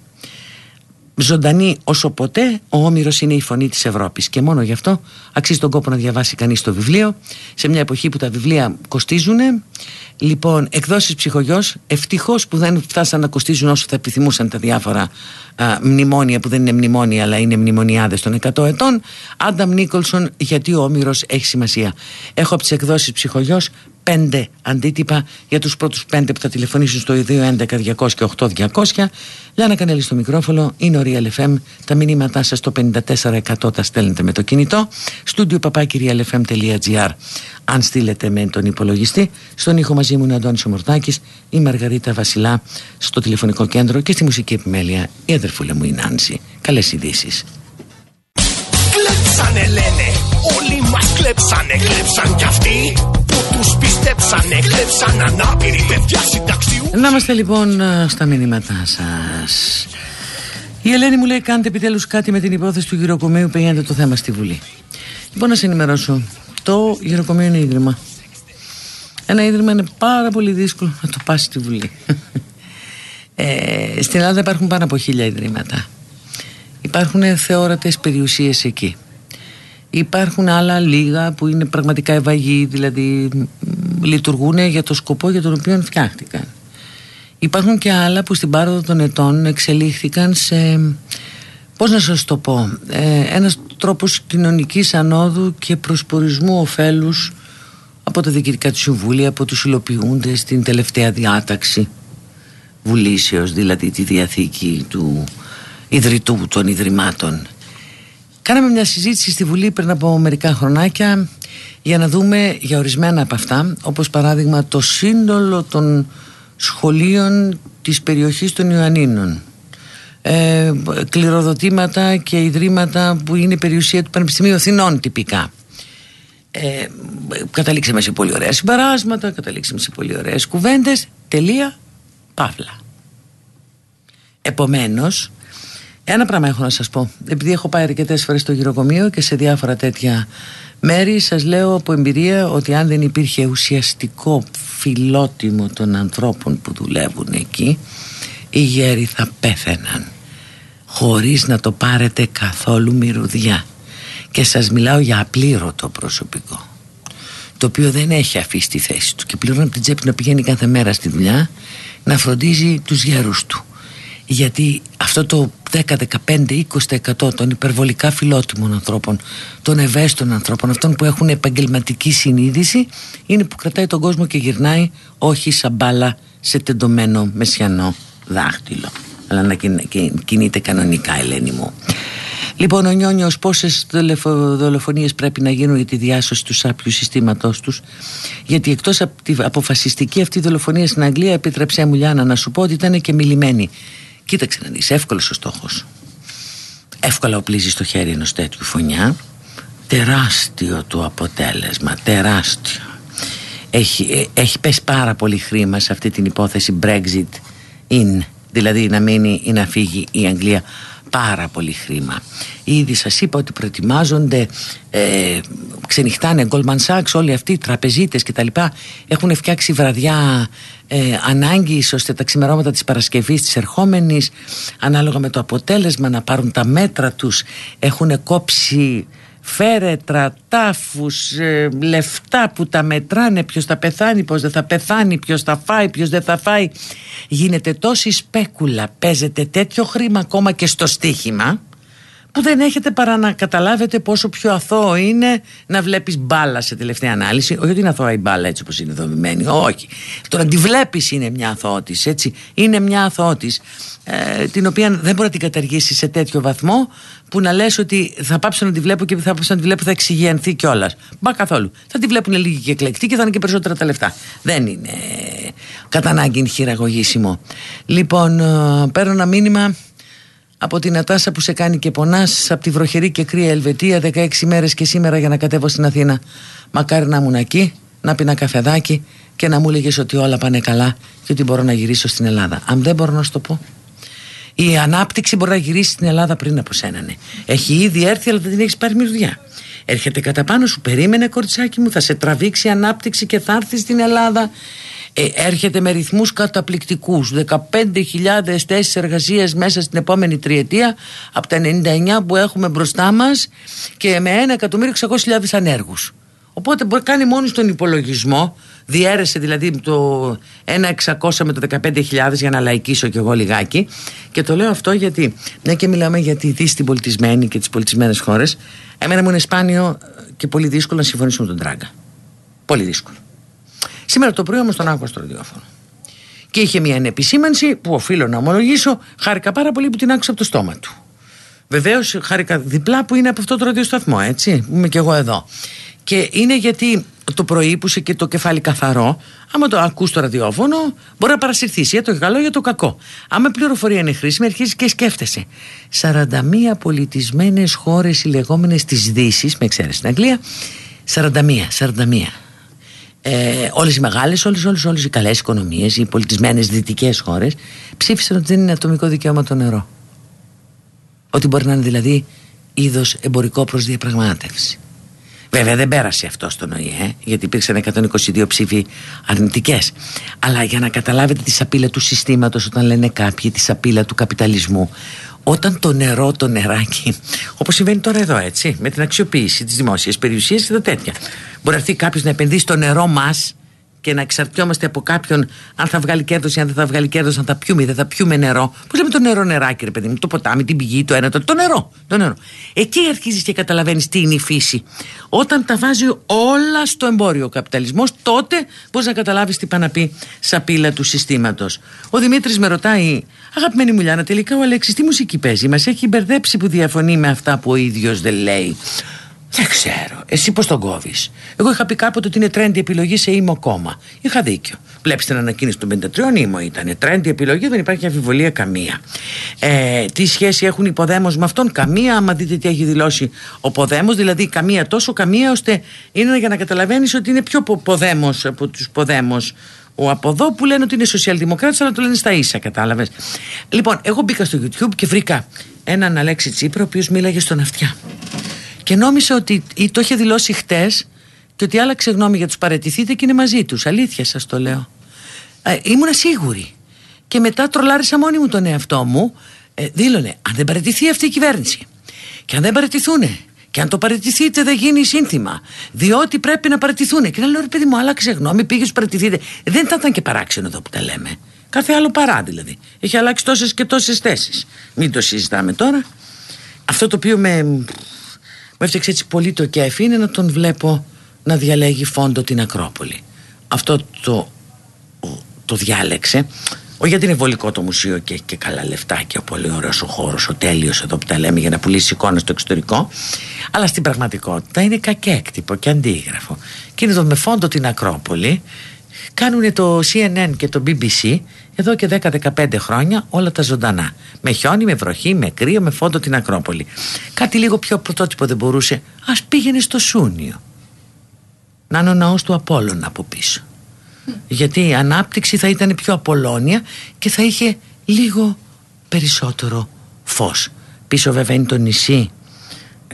ζωντανή όσο ποτέ, ο Όμηρος είναι η φωνή της Ευρώπης. Και μόνο γι' αυτό αξίζει τον κόπο να διαβάσει κανείς το βιβλίο, σε μια εποχή που τα βιβλία κοστίζουν. Λοιπόν, εκδόσεις ψυχογειό, ευτυχώς που δεν φτάσαν να κοστίζουν όσο θα επιθυμούσαν τα διάφορα α, μνημόνια που δεν είναι μνημόνια αλλά είναι μνημονιάδες των 100 ετών. Άνταμ Νίκολσον, γιατί ο Όμηρος έχει σημασία. Έχω από τις εκδόσεις ψυχογειό πέντε αντίτυπα. Για τους πρώτους πέντε που θα τηλεφωνήσουν στο 211 200 και 8200 Λιάννα Κανέλη στο μικρόφωνο είναι ο Real FM τα μηνύματά σας στο 54% τα στέλνετε με το κινητό. Στούντιο papakirialfm.gr αν στείλετε με τον υπολογιστή στον ήχο μαζί μου είναι ο Αντώνης Ομορτάκης η Μαργαρίτα Βασιλά στο τηλεφωνικό κέντρο και στη μουσική επιμέλεια η αδερφούλα μου η Νάνση. Καλές ειδήσεις. Κλέψανε λένε, όλοι μας κλέψανε, κλέψαν κι αυτοί. τους πιστέψανε, κλέψαν ανάπηροι παιδιά συνταξιού. Να είμαστε λοιπόν στα μηνύματά σας. Η Ελένη μου λέει κάντε επιτέλους κάτι με την υπόθεση του γυροκομείου που γίνεται το θέμα στη Βουλή. Λοιπόν να σε ενημερώσω. Το γυροκομείο είναι ίδρυμα. Ένα ίδρυμα είναι πάρα πολύ δύσκολο να το πάσει στη Βουλή. Ε, στην Ελλάδα υπάρχουν πάνω από χίλια ιδρύματα. Υπάρχουν θεόρατες περιουσίες εκεί. Υπάρχουν άλλα λίγα που είναι πραγματικά ευαγοί, δηλαδή λειτουργούν για το σκοπό για τον οποίο φτιάχτηκαν. Υπάρχουν και άλλα που στην πάροδο των ετών εξελίχθηκαν σε, πώς να σας το πω, ε, ένας τρόπος κοινωνικής ανόδου και προσπορισμού ωφέλους από τα διοικητικά του συμβούλια, από τους υλοποιούνται στην τελευταία διάταξη βουλήσεως, δηλαδή τη διαθήκη του ιδρυτού των ιδρυμάτων Κάναμε μια συζήτηση στη Βουλή πριν από μερικά χρονάκια για να δούμε για ορισμένα από αυτά, όπως παράδειγμα το σύνολο των σχολείων της περιοχής των Ιωαννίνων. Ε, κληροδοτήματα και ιδρύματα που είναι περιουσία του Πανεπιστημίου Αθηνών τυπικά. Ε, καταλήξαμε σε πολύ ωραία συμπαράσματα, καταλήξαμε σε πολύ ωραίες κουβέντες, τελεία, παύλα. Επομένως, ένα πράγμα έχω να σας πω. Επειδή έχω πάει αρκετές φορές στο γυροκομείο και σε διάφορα τέτοια μέρη, σας λέω από εμπειρία ότι αν δεν υπήρχε ουσιαστικό φιλότιμο των ανθρώπων που δουλεύουν εκεί οι γέροι θα πέθαιναν χωρίς να το πάρετε καθόλου μυρουδιά και σας μιλάω για απλήρωτο προσωπικό το οποίο δεν έχει αφήσει τη θέση του και πληρώνει από την τσέπη να πηγαίνει κάθε μέρα στη δουλειά να φροντίζει τους γέρους του γιατί αυτό το 10, 15, 20% των υπερβολικά φιλότιμων ανθρώπων των ευαίσθητων ανθρώπων αυτών που έχουν επαγγελματική συνείδηση είναι που κρατάει τον κόσμο και γυρνάει όχι σαν μπάλα σε τεντωμένο μεσιανό δάχτυλο αλλά να κινείται κανονικά Ελένη μου Λοιπόν, ο Νιόνιος, πόσες δολοφονίες πρέπει να γίνουν για τη διάσωση του σάπιου συστήματός τους, Γιατί εκτός από τη αποφασιστική αυτή δολοφονία στην Αγγλία, επιτρέψέ μου, Λιάννα, να σου πω ότι ήταν και μιλημένη. Κοίταξε να δεις, εύκολος ο στόχος. Εύκολα οπλίζεις το χέρι ενός τέτοιου φωνιά. Τεράστιο το αποτέλεσμα, τεράστιο. Έχει, ε, έχει πέσει πάρα πολύ χρήμα σε αυτή την υπόθεση Brexit in, δηλαδή να μείνει ή να φύγει η Αγγλία πάρα πολύ χρήμα. Ήδη σας είπα ότι προετοιμάζονται, ε, ξενυχτάνε Goldman Sachs, όλοι αυτοί οι τραπεζίτες και τα λοιπά έχουν φτιάξει βραδιά ε, ανάγκης ώστε τα ξημερώματα της Παρασκευής της ερχόμενης ανάλογα με το αποτέλεσμα να πάρουν τα μέτρα τους έχουν κόψει φέρετρα, τάφους, ε, λεφτά που τα μετράνε ποιος θα πεθάνει, ποιος δεν θα πεθάνει, ποιος θα φάει, ποιος δεν θα φάει. Γίνεται τόση σπέκουλα, παίζεται τέτοιο χρήμα ακόμα και στο στοίχημα που δεν έχετε παρά να καταλάβετε πόσο πιο αθώο είναι να βλέπεις μπάλα σε τελευταία ανάλυση. Όχι ότι είναι αθώα η μπάλα έτσι όπως είναι δομημένη, όχι. Το να τη βλέπεις είναι μια αθώοτης, έτσι. Είναι μια αθώοτης ε, την οποία δεν μπορεί να την καταργήσει σε τέτοιο βαθμό που να λες ότι θα πάψω να τη βλέπω και θα πάψω να τη βλέπω θα εξηγιανθεί κιόλας. Μπα καθόλου. Θα τη βλέπουν λίγοι και εκλεκτοί και θα είναι και περισσότερα τα λεφτά. Δεν είναι κατά ανάγκη χειραγωγήσιμο. Λοιπόν, ε, παίρνω ένα μήνυμα από την Ατάσα που σε κάνει και πονάς από τη βροχερή και κρύα Ελβετία 16 μέρες και σήμερα για να κατέβω στην Αθήνα. Μακάρι να ήμουν εκεί να πίνα καφεδάκι και να μου έλεγες ότι όλα πάνε καλά και ότι μπορώ να γυρίσω στην Ελλάδα. Αν δεν μπορώ να σου το πω. Η ανάπτυξη μπορεί να γυρίσει στην Ελλάδα πριν από σένα ναι. έχει ήδη έρθει αλλά δεν την έχεις πάρει μυρουδιά έρχεται κατά πάνω σου περίμενε κοριτσάκι μου θα σε τραβήξει η ανάπτυξη και θα έρθεις στην Ελλάδα ε, έρχεται με ρυθμούς καταπληκτικούς. 15.000 θέσεις εργασίας μέσα στην επόμενη τριετία. Από τα 99 που έχουμε μπροστά μας και με 1.600.000 ανέργους. Οπότε μπορεί κάνει μόνος τον υπολογισμό. Διέρεσε δηλαδή το 1.600 με το 15.000 για να λαϊκίσω κι εγώ λιγάκι. Και το λέω αυτό γιατί μια και μιλάμε για τη δύση πολιτισμένη και τις πολιτισμένες χώρες εμένα μου είναι σπάνιο και πολύ δύσκολο να συμφωνήσω με τον Τράγκα. Πολύ δύσκολο Σήμερα το πρωί όμως τον άκουσα στο ραδιόφωνο. Και είχε μια επισήμανση που οφείλω να ομολογήσω, χάρηκα πάρα πολύ που την άκουσα από το στόμα του. Βεβαίως, χάρηκα διπλά που είναι από αυτό το ραδιοσταθμό, έτσι, που είμαι και εγώ εδώ. Και είναι γιατί το πρωί που είσαι και το κεφάλι καθαρό, άμα το ακούς το ραδιόφωνο, μπορεί να παρασυρθείς για το καλό ή για το κακό. Άμα πληροφορία είναι χρήσιμη, αρχίζεις και σκέφτεσαι. 41 πολιτισμένες χώρες, οι λεγόμενες τη Δύση, με εξαίρεση στην Αγγλία, 41, 41 ε, όλες οι μεγάλες, όλες, όλες, όλες οι καλές οικονομίες, οι πολιτισμένες δυτικές χώρες ψήφισαν ότι δεν είναι ατομικό δικαίωμα το νερό. Ότι μπορεί να είναι δηλαδή είδος εμπορικό προς διαπραγμάτευση. Βέβαια δεν πέρασε αυτό στον ΟΗΕ, γιατί υπήρξαν 122 ψήφοι αρνητικές. Αλλά για να καταλάβετε τη σαπίλα του συστήματος, όταν λένε κάποιοι τη σαπίλα του καπιταλισμού, όταν το νερό, το νεράκι, όπως συμβαίνει τώρα εδώ, έτσι, με την αξιοποίηση της δημόσιας περιουσίας και τα τέτοια. Μπορεί να έρθει κάποιος να επενδύσει το νερό μας και να εξαρτιόμαστε από κάποιον αν θα βγάλει κέρδος ή αν δεν θα βγάλει κέρδος, αν θα πιούμε ή δεν θα πιούμε νερό. Πώς λέμε το νερό νεράκι, ρε παιδί μου, το ποτάμι, την πηγή, το ένα, το, το νερό. Το νερό. Εκεί αρχίζεις και καταλαβαίνεις τι είναι η φύση. Όταν τα βάζει όλα στο εμπόριο ο καπιταλισμός, τότε μπορείς να καταλάβεις τι πάει να πει σαπίλα του συστήματος. Ο Δημήτρης με ρωτάει, αγαπημένη μου Λιάννα, τελικά ο Αλέξης τι μουσική παίζει; Μας έχει μπερδέψει που διαφωνεί με αυτά που ο ίδιος δεν λέει. Δεν ξέρω. Εσύ πώς τον κόβεις; Εγώ είχα πει κάποτε ότι είναι τρέντι επιλογή σε ήμο κόμμα. Είχα δίκιο. Βλέπεις την ανακοίνηση των 53 ήμο ήταν. Τρέντι επιλογή δεν υπάρχει αμφιβολία καμία. Ε, τι σχέση έχουν οι Ποδέμος με αυτόν, καμία. Άμα δείτε τι έχει δηλώσει ο Ποδέμος, δηλαδή καμία τόσο καμία ώστε είναι για να καταλαβαίνεις ότι είναι πιο Ποδέμος από τους Ποδέμος ο από εδώ που λένε ότι είναι σοσιαλδημοκράτης, αλλά το λένε στα ίσα, κατάλαβες. Λοιπόν, εγώ μπήκα στο YouTube και βρήκα έναν Αλέξη Τσίπρα, ο οποίος μίλαγε στον αυτιά. Και νόμιζα ότι το είχε δηλώσει χτες και ότι άλλαξε γνώμη για τους παρετηθείτε και είναι μαζί τους. Αλήθεια σας το λέω. Ε, ήμουνα σίγουρη. Και μετά τρολάρισα μόνη μου τον εαυτό μου. Ε, δήλωνε, αν δεν παρετηθεί αυτή η κυβέρνηση και αν δεν παρετηθούν και αν το παρετηθείτε δεν γίνει σύνθημα. Διότι πρέπει να παρετηθούν. Και να λέω ρε παιδί μου, άλλαξε γνώμη, πήγε σου παρετηθείτε. Δεν θα ήταν και παράξενο εδώ που τα λέμε. Κάθε άλλο παρά δηλαδή. Έχει αλλάξει τόσες και τόσες θέσεις. Μην το συζητάμε τώρα. Αυτό το οποίο με, με έφτιαξε έτσι πολύ το κέφι είναι να τον βλέπω να διαλέγει φόντο την Ακρόπολη. Αυτό το, το διάλεξε. Όχι γιατί είναι βολικό το μουσείο και, και καλά λεφτά και ο πολύ ωραίος ο χώρος, ο τέλειος εδώ που τα λέμε για να πουλήσει εικόνες στο εξωτερικό. Αλλά στην πραγματικότητα είναι κακέκτυπο και αντίγραφο. Και είναι εδώ με φόντο την Ακρόπολη. Κάνουν το CNN και το BBC εδώ και 10-15 χρόνια όλα τα ζωντανά. Με χιόνι, με βροχή, με κρύο, με φόντο την Ακρόπολη. Κάτι λίγο πιο πρωτότυπο δεν μπορούσε. Α πήγαινε στο Σούνιο. Να είναι ο ναός του Απόλλωνα από πίσω γιατί η ανάπτυξη θα ήταν πιο απολώνια και θα είχε λίγο περισσότερο φως πίσω βέβαια είναι το νησί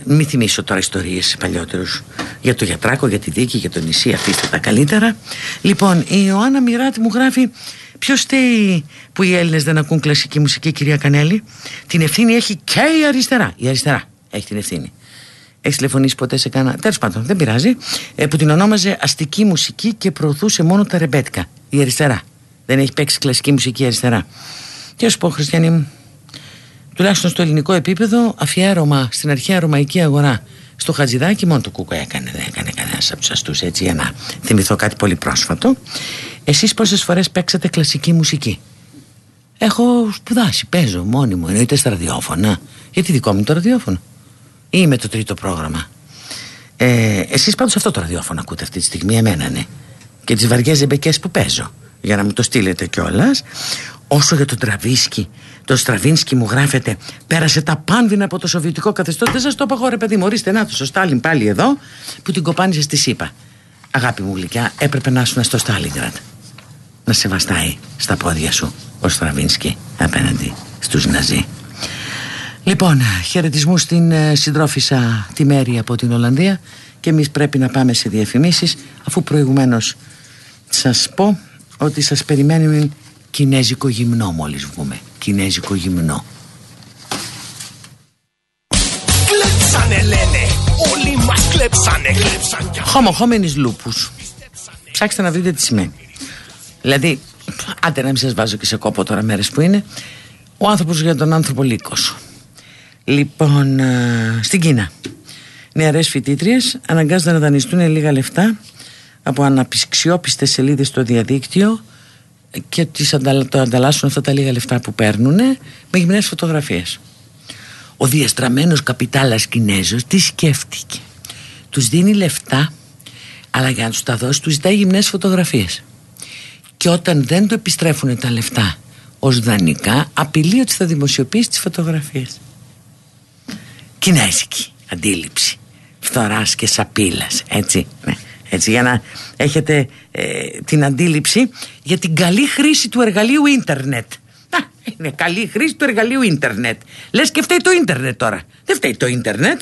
μην θυμίσω τώρα ιστορίες παλιότερους για το Γιατράκο, για τη Δίκη, για το νησί αφήστε τα καλύτερα λοιπόν η Ιωάννα Μιράτη μου γράφει Ποιος στέει που οι Έλληνες δεν ακούν κλασική μουσική, κυρία Κανέλη; Την ευθύνη έχει και η αριστερά. Η αριστερά έχει την ευθύνη. Έχεις τηλεφωνήσει ποτέ σε κανένα. Τέλος πάντων, δεν πειράζει. Ε, που την ονόμαζε αστική μουσική και προωθούσε μόνο τα ρεμπέτικα. Η αριστερά. Δεν έχει παίξει κλασική μουσική αριστερά. Τι σου πω, Χριστιανή μου. Τουλάχιστον στο ελληνικό επίπεδο, αφιέρωμα στην αρχαία ρωμαϊκή αγορά στο Χατζηδάκι, μόνο το Κούκο έκανε. Δεν έκανε κανένας από τους αστούς έτσι για να θυμηθώ κάτι πολύ πρόσφατο. Εσείς πόσες φορές παίξατε κλασική μουσική; Έχω σπουδάσει, παίζω μόνιμο, εννοείται στα ραδιόφωνα. Γιατί δικό μου το ραδιόφωνο ή με το τρίτο πρόγραμμα. Ε, εσείς πάντως αυτό το ραδιόφωνο ακούτε αυτή τη στιγμή, εμένα ναι. Και τις βαριές ζεμπεκές που παίζω, για να μου το στείλετε κιόλας. Όσο για τον Τραβίσκι, το Στραβίνσκι μου γράφεται, πέρασε τα πάνδυνα από το σοβιετικό καθεστώς. Δεν σας το είπα εγώ, ρε παιδί μου. Ορίστε, να το, ο Στάλιν πάλι εδώ, που την κοπάνισε στη ΣΥΠΑ. Αγάπη μου γλυκιά, έπρεπε να ήσουν στο Στάλιγκρατ. Να σε βαστάει στα πόδια σου ο Στραβίνσκι απέναντι στους Ναζί. Λοιπόν, χαιρετισμού στην ε, συντρόφισσα τη Μέρη από την Ολλανδία και εμείς πρέπει να πάμε σε διαφημίσεις αφού προηγουμένως σας πω ότι σας περιμένουμε κινέζικο γυμνό μόλις βγούμε. Κινέζικο γυμνό. Κλέψανε λένε, όλοι μας κλέψανε, κλέψαν Χωμοχόμενης λούπους. Ψάξτε να δείτε τι σημαίνει. Δηλαδή, άντε να μην σας βάζω και σε κόπο τώρα μέρες που είναι, ο άνθρωπος για τον άνθρωπο λύκος. Λοιπόν, στην Κίνα. Νεαρές φοιτήτριες αναγκάζονται να δανειστούν λίγα λεφτά από αναπτυξιόπιστες σελίδες στο διαδίκτυο και τις το ανταλλάσσουν αυτά τα λίγα λεφτά που παίρνουν με γυμνές φωτογραφίες. Ο διαστραμμένος καπιτάλας Κινέζος τις σκέφτηκε. Τους δίνει λεφτά αλλά για να τους τα δώσει τους ζητάει γυμνές φωτογραφίες. Και όταν δεν το επιστρέφουν τα λεφτά ως δανεικά απειλεί ότι θα δημοσιοποιήσει τις φωτογραφίες. Κινέζικη αντίληψη. Φθοράς και σαπίλας έτσι, ναι, έτσι για να έχετε ε, την αντίληψη για την καλή χρήση του εργαλείου ίντερνετ. Είναι καλή χρήση του εργαλείου ίντερνετ. Λες και φταίει το ίντερνετ τώρα δεν φταίει το ίντερνετ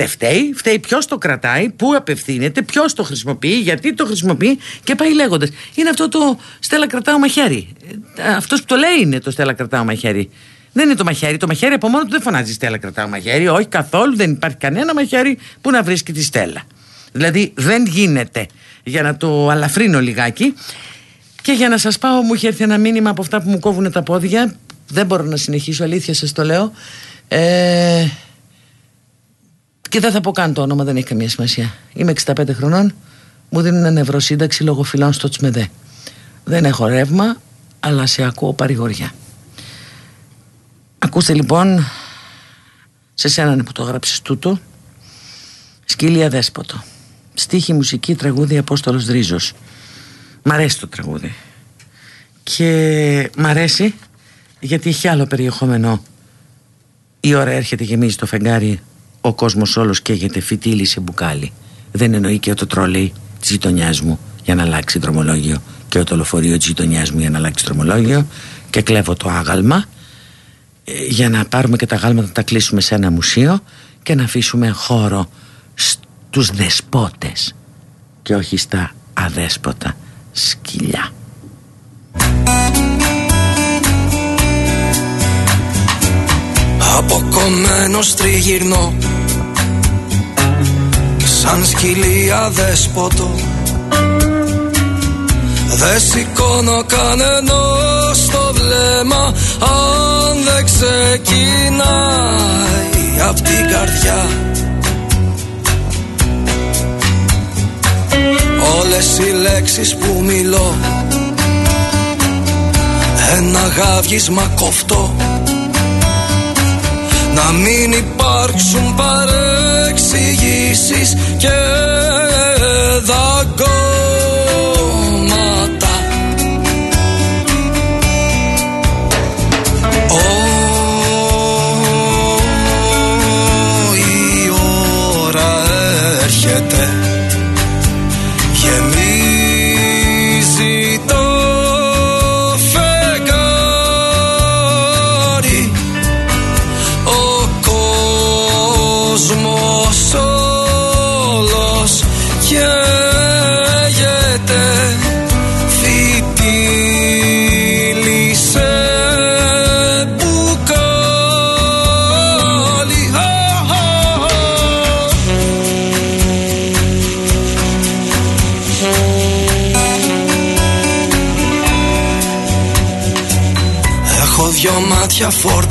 δεν φταίει, φταίει ποιος το κρατάει, πού απευθύνεται, ποιος το χρησιμοποιεί, γιατί το χρησιμοποιεί και πάει λέγοντας. Είναι αυτό το Στέλλα κρατάω μαχαίρι. Ε, αυτός που το λέει είναι το Στέλλα κρατάω μαχαίρι. Δεν είναι το μαχαίρι. Το μαχαίρι από μόνο του δεν φωνάζει Στέλλα κρατάω μαχαίρι. Όχι καθόλου. Δεν υπάρχει κανένα μαχαίρι που να βρίσκει τη Στέλλα. Δηλαδή δεν γίνεται. Για να το αλαφρύνω λιγάκι. Και για να σας πάω μου είχε έρθει ένα μήνυμα από αυτά που μου κόβουν τα πόδια. Δεν μπορώ να συνεχίσω. Αλήθεια σας το λέω. Ε... Και δεν θα πω καν το όνομα. Δεν έχει καμία σημασία. Είμαι 65 χρονών. Μου δίνουν νευροσύνταξη λόγω φυλών στο τσμεδέ. Δεν έχω ρεύμα, αλλά σε ακούω παρηγοριά. Ακούστε λοιπόν σε σένα που το έγραψες τούτο Σκύλια Δέσποτο Στίχη, μουσική, τραγούδι Απόστολος Ρίζος Μ' αρέσει το τραγούδι Και μ' αρέσει γιατί έχει άλλο περιεχόμενο Η ώρα έρχεται γεμίζει το φεγγάρι Ο κόσμος όλος καίγεται φυτίλι σε μπουκάλι Δεν εννοεί και το τρόλεϊ της γειτονιάς μου για να αλλάξει δρομολόγιο και το λεωφορείο της γειτονιάς μου για να αλλάξει δρομολόγιο και κλέβω το άγαλμα για να πάρουμε και τα γάλματα να τα κλείσουμε σε ένα μουσείο και να αφήσουμε χώρο στους δεσπότες και όχι στα αδέσποτα σκυλιά. Αποκομμένος τριγυρνώ. Σαν σκυλί αδέσποτο. Δεν σηκώνω κανένα στο βλέμμα Αν δεν ξεκινάει απ' την καρδιά. Όλες οι λέξεις που μιλώ Ένα γάβγισμα κοφτό Να μην υπάρξουν παρεξηγήσεις Και δαγκώματα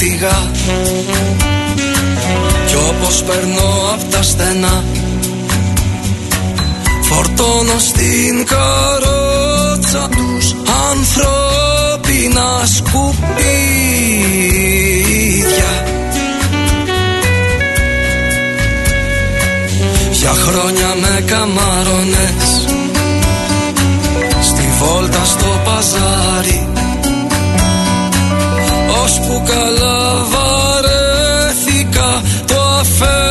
μάτια φόρτιγα Κι όπως περνώ απ' τα στενά Φορτώνω στην καρότσα τους ανθρώπινα σκουπίδια. Για χρόνια με καμάρωνες Στη βόλτα στο παζάρι Ώσπου καλά βαρέθηκα το αφέντη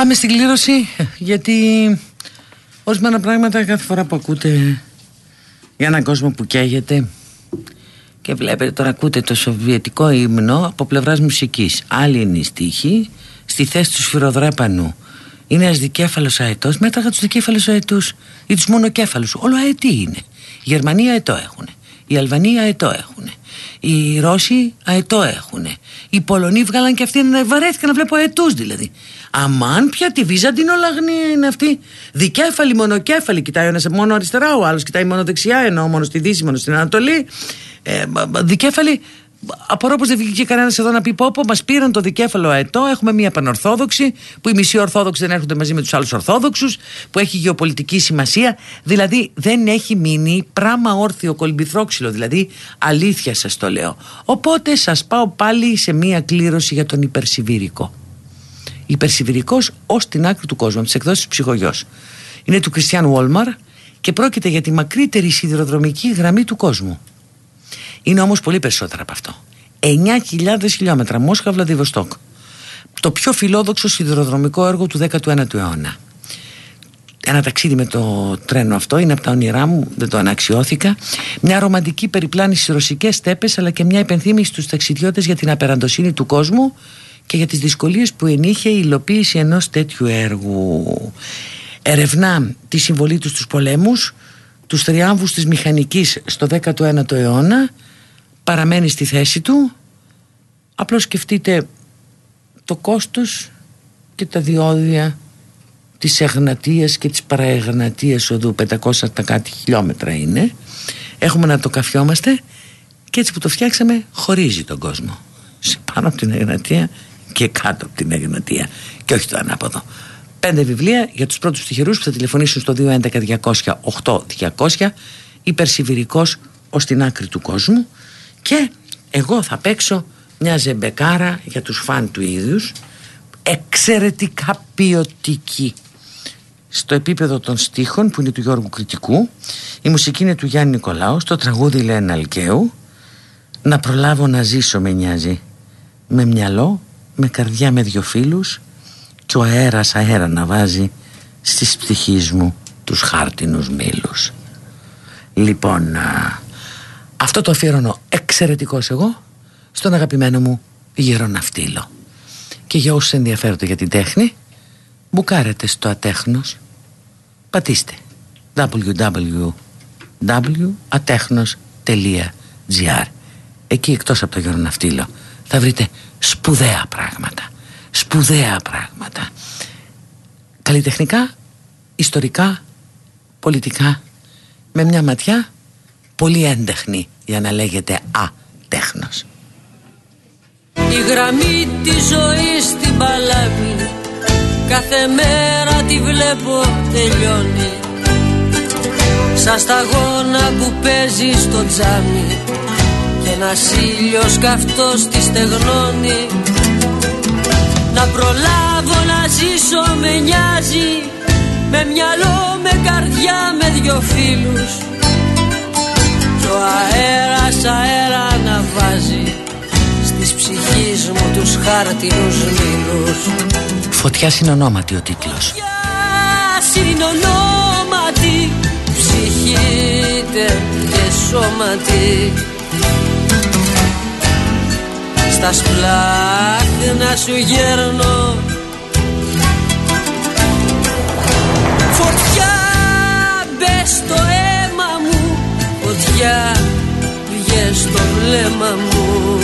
Πάμε στην κλήρωση γιατί ορισμένα πράγματα κάθε φορά που ακούτε για έναν κόσμο που καίγεται και βλέπετε τώρα ακούτε το σοβιετικό ύμνο από πλευράς μουσικής. Άλλη είναι η στίχη στη θέση του σφυροδρέπανου. Είναι ένας δικέφαλος αετός μέτραγα τους δικέφαλους αετούς ή τους μονοκέφαλους. Όλο αετοί είναι. Η Γερμανοί αετό έχουν οι Αλβανοί αετό έχουν οι Ρώσοι αετό έχουν οι Πολωνοί βγάλαν και αυτοί να βαρέθηκαν να βλέπω αετούς δηλαδή αμάν πια τη Βυζαντινολαγνία είναι αυτή. Δικέφαλη μονοκέφαλη κοιτάει ο ένας μόνο αριστερά ο άλλος κοιτάει μόνο δεξιά ενώ μόνο στη Δύση μόνο στην Ανατολή. Ε, μπα- μπα- δικέφαλη Απορώ πως δεν βγήκε κανένας εδώ να πει πω πω μας πήραν το δικέφαλο αετό έχουμε μια πανορθόδοξη που οι μισοί ορθόδοξοι δεν έρχονται μαζί με τους άλλους ορθόδοξους που έχει γεωπολιτική σημασία δηλαδή δεν έχει μείνει πράγμα όρθιο κολυμπηθρόξυλο δηλαδή αλήθεια σας το λέω. Οπότε σας πάω πάλι σε μια κλήρωση για τον υπερσιβηρικό υπερσιβηρικός ως την άκρη του κόσμου, από τις εκδόσεις ψυχογιός. Είναι του Κριστιαν Βόλμαρ και πρόκειται για τη μακρύτερη σιδηροδρομική γραμμή του κόσμου. Είναι όμως πολύ περισσότερα από αυτό. 9.000 χιλιόμετρα, Μόσχα Βλαδιβοστόκ. Το πιο φιλόδοξο σιδηροδρομικό έργο του 19ου αιώνα. Ένα ταξίδι με το τρένο αυτό είναι από τα όνειρά μου, δεν το αναξιώθηκα. Μια ρομαντική περιπλάνηση στις ρωσικές στέπες αλλά και μια υπενθύμηση στους ταξιδιώτες για την απεραντοσύνη του κόσμου και για τις δυσκολίες που ενήχε η υλοποίηση ενός τέτοιου έργου. Ερευνά τη συμβολή τους στους πολέμους, τους τριάμβους της μηχανικής στο 19ο αιώνα, παραμένει στη θέση του. Απλώς σκεφτείτε το κόστος και τα διόδια της Εγνατίας και της Παραεγνατίας οδού 500 τα κάτι χιλιόμετρα είναι έχουμε να το καφιόμαστε και έτσι που το φτιάξαμε χωρίζει τον κόσμο σε πάνω από την Εγνατία και κάτω από την Εγνατία και όχι το ανάποδο. Πέντε βιβλία για τους πρώτους τυχερούς που θα τηλεφωνήσουν στο 211 200 8200 υπερσιβηρικός ως την άκρη του κόσμου. Και εγώ θα παίξω μια ζεμπεκάρα για τους φαν του ίδιους. Εξαιρετικά ποιοτική. Στο επίπεδο των στίχων που είναι του Γιώργου Κριτικού η μουσική είναι του Γιάννη Νικολάου στο τραγούδι Λένα Αλκαίου. Να προλάβω να ζήσω με νοιάζει με μυαλό, με καρδιά με δυο φίλους και ο αέρας αέρα να βάζει στις ψυχής μου τους χάρτινους μήλους. Λοιπόν αυτό το αφιερώνω εξαιρετικός εγώ στον αγαπημένο μου γεροναυτήλο και για όσους ενδιαφέρονται για την τέχνη μπουκάρετε στο ατέχνος. Πατήστε www.atechnos.gr εκεί εκτός από το γεροναυτήλο θα βρείτε σπουδαία πράγματα. Σπουδαία πράγματα. Καλλιτεχνικά ιστορικά πολιτικά με μια ματιά πολύ έντεχνη για να λέγεται α τέχνος η γραμμή της ζωής στην παλάμη Κάθε μέρα τη βλέπω τελειώνει. Σαν σταγόνα που παίζει στο τζάμι. Και ένας ήλιος καυτός τη στεγνώνει. Να προλάβω να ζήσω με νοιάζει Με μυαλό, με καρδιά, με δυο φίλους. Κι ο αέρας αέρα να βάζει της ψυχής μου τους χάρτινους μήλους. Φωτιά συνονόματι ο τίτλος. Φωτιά συνονόματι ψυχήτε και σώματι Στα σπλάχνα σου γέρνω. Φωτιά μπες στο αίμα μου Φωτιά βγες στο βλέμμα μου.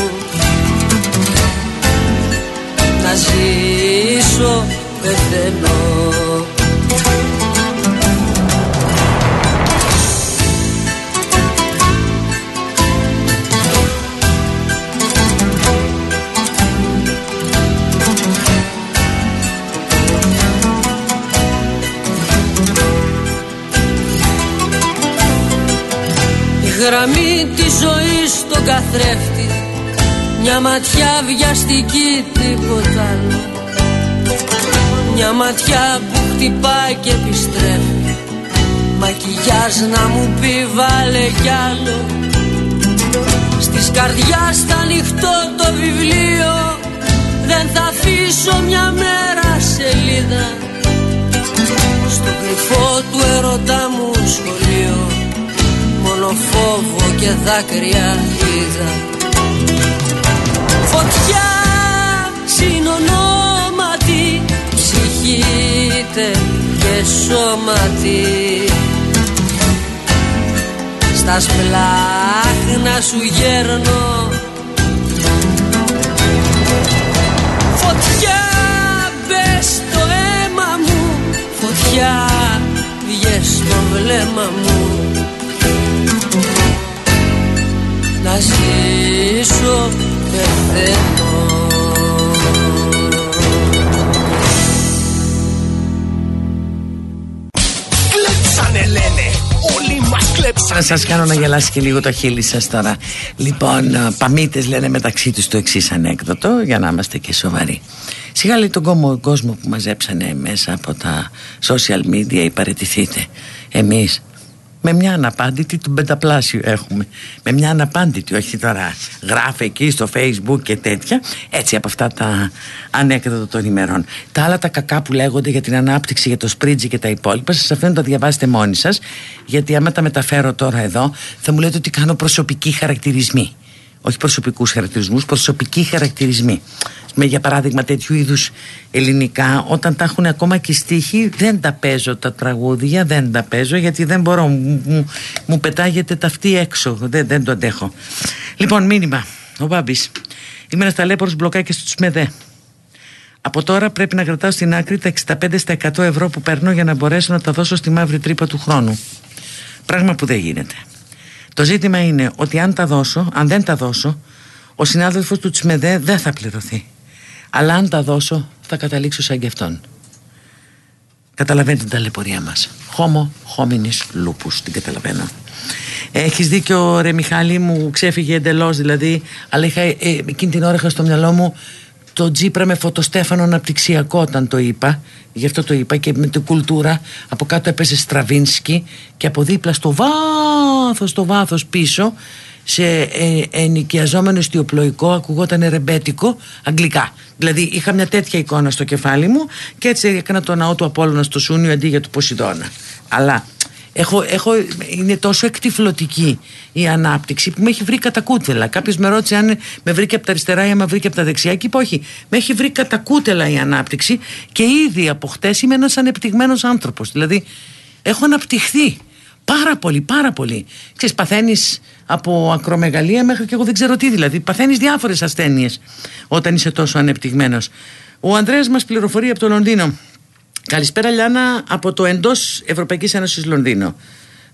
Να ζήσω πεθαίνω γραμμή της ζωής στον καθρέφτη. Μια ματιά βιαστική τίποτα άλλο. Μια ματιά που χτυπάει και επιστρέφει. Μακιγιάζ να μου πει βάλε κι άλλο. Στις καρδιάς θα ανοιχτώ το βιβλίο. Δεν θα αφήσω μια μέρα σελίδα. Στο κρυφό του ερωτά μου σχολείο Μόνο φόβο και δάκρυα είδα. Φωτιά συνονόματι ψυχήτε και σώματι. Στα σπλάχνα σου γέρνω. Φωτιά μπες στο αίμα μου. Φωτιά βγες στο βλέμμα μου Να ζήσω να σας κάνω να γελάσει και λίγο το χείλη σας τώρα. Λοιπόν, παμίτες λένε μεταξύ τους το εξής ανέκδοτο Για να είμαστε και σοβαροί. Σιγά λέει τον κόσμο που μαζέψανε μέσα από τα social media ή παρετηθείτε Εμείς με μια αναπάντητη του πενταπλάσιο έχουμε. Με μια αναπάντητη όχι τώρα γράφει εκεί στο facebook και τέτοια. Έτσι από αυτά τα ανέκδοτα των ημερών. Τα άλλα τα κακά που λέγονται για την ανάπτυξη για το σπρίτζι και τα υπόλοιπα σας αφήνω να τα διαβάσετε μόνοι σας. Γιατί άμα τα μεταφέρω τώρα εδώ θα μου λέτε ότι κάνω προσωπικοί χαρακτηρισμοί. Όχι προσωπικούς χαρακτηρισμούς, προσωπικοί χαρακτηρισμοί. Με για παράδειγμα τέτοιου είδους ελληνικά, όταν τα έχουν ακόμα και στίχοι, δεν τα παίζω τα τραγούδια, δεν τα παίζω γιατί δεν μπορώ, μου, μου, μου πετάγεται ταυτή έξω, δεν, δεν το αντέχω. Λοιπόν, μήνυμα, ο Μπάμπης. Είμαι ένας ταλέπορος μπλοκάκι στους ΜΕΔΕ. Από τώρα πρέπει να κρατάω στην άκρη τα 65% ευρώ που παίρνω για να μπορέσω να τα δώσω στη μαύρη τρύπα του χρόνου. Πράγμα που δεν γίνεται. Το ζήτημα είναι ότι αν τα δώσω, αν δεν τα δώσω, Ο συνάδελφος του Τσμεδέ δεν θα πληρωθεί. Αλλά αν τα δώσω θα καταλήξω σαν και αυτόν. Καταλαβαίνετε την ταλαιπωρία μας. Χόμο χόμινης λούπους, την καταλαβαίνω. Έχεις δίκιο ρε Μιχάλη μου ξέφυγε εντελώς δηλαδή αλλά είχα, ε, εκείνη την ώρα είχα στο μυαλό μου το Τζίπρα με φωτοστέφανο αναπτυξιακό όταν το είπα γι' αυτό το είπα και με την κουλτούρα από κάτω έπαιζε Στραβίνσκι και από δίπλα στο βάθος στο βάθος πίσω σε ε, ενοικιαζόμενο ιστιοπλοϊκό ακουγόταν ρεμπέτικο αγγλικά δηλαδή είχα μια τέτοια εικόνα στο κεφάλι μου και έτσι έκανα το ναό του Απόλλωνα στο Σούνιο αντί για του Ποσειδώνα αλλά Έχω, έχω, είναι τόσο εκτιφλωτική η ανάπτυξη που με έχει βρει κατά κούτελα. Κάποιος με ρώτησε αν με βρήκε από τα αριστερά ή αν με βρήκε από τα δεξιά. Και είπα όχι. Με έχει βρει κατά κούτελα η ανάπτυξη και ήδη από χτες είμαι ένας ανεπτυγμένος άνθρωπος. Δηλαδή έχω αναπτυχθεί πάρα πολύ, πάρα πολύ. Ξέρεις, παθαίνεις από ακρομεγαλία μέχρι και εγώ δεν ξέρω τι δηλαδή. Παθαίνεις διάφορες ασθένειες όταν είσαι τόσο ανεπτυγμένος. Ο Ανδρέας μας πληροφορεί από το Λονδίνο Καλησπέρα Λιάννα από το εντός Ευρωπαϊκής Ένωσης Λονδίνο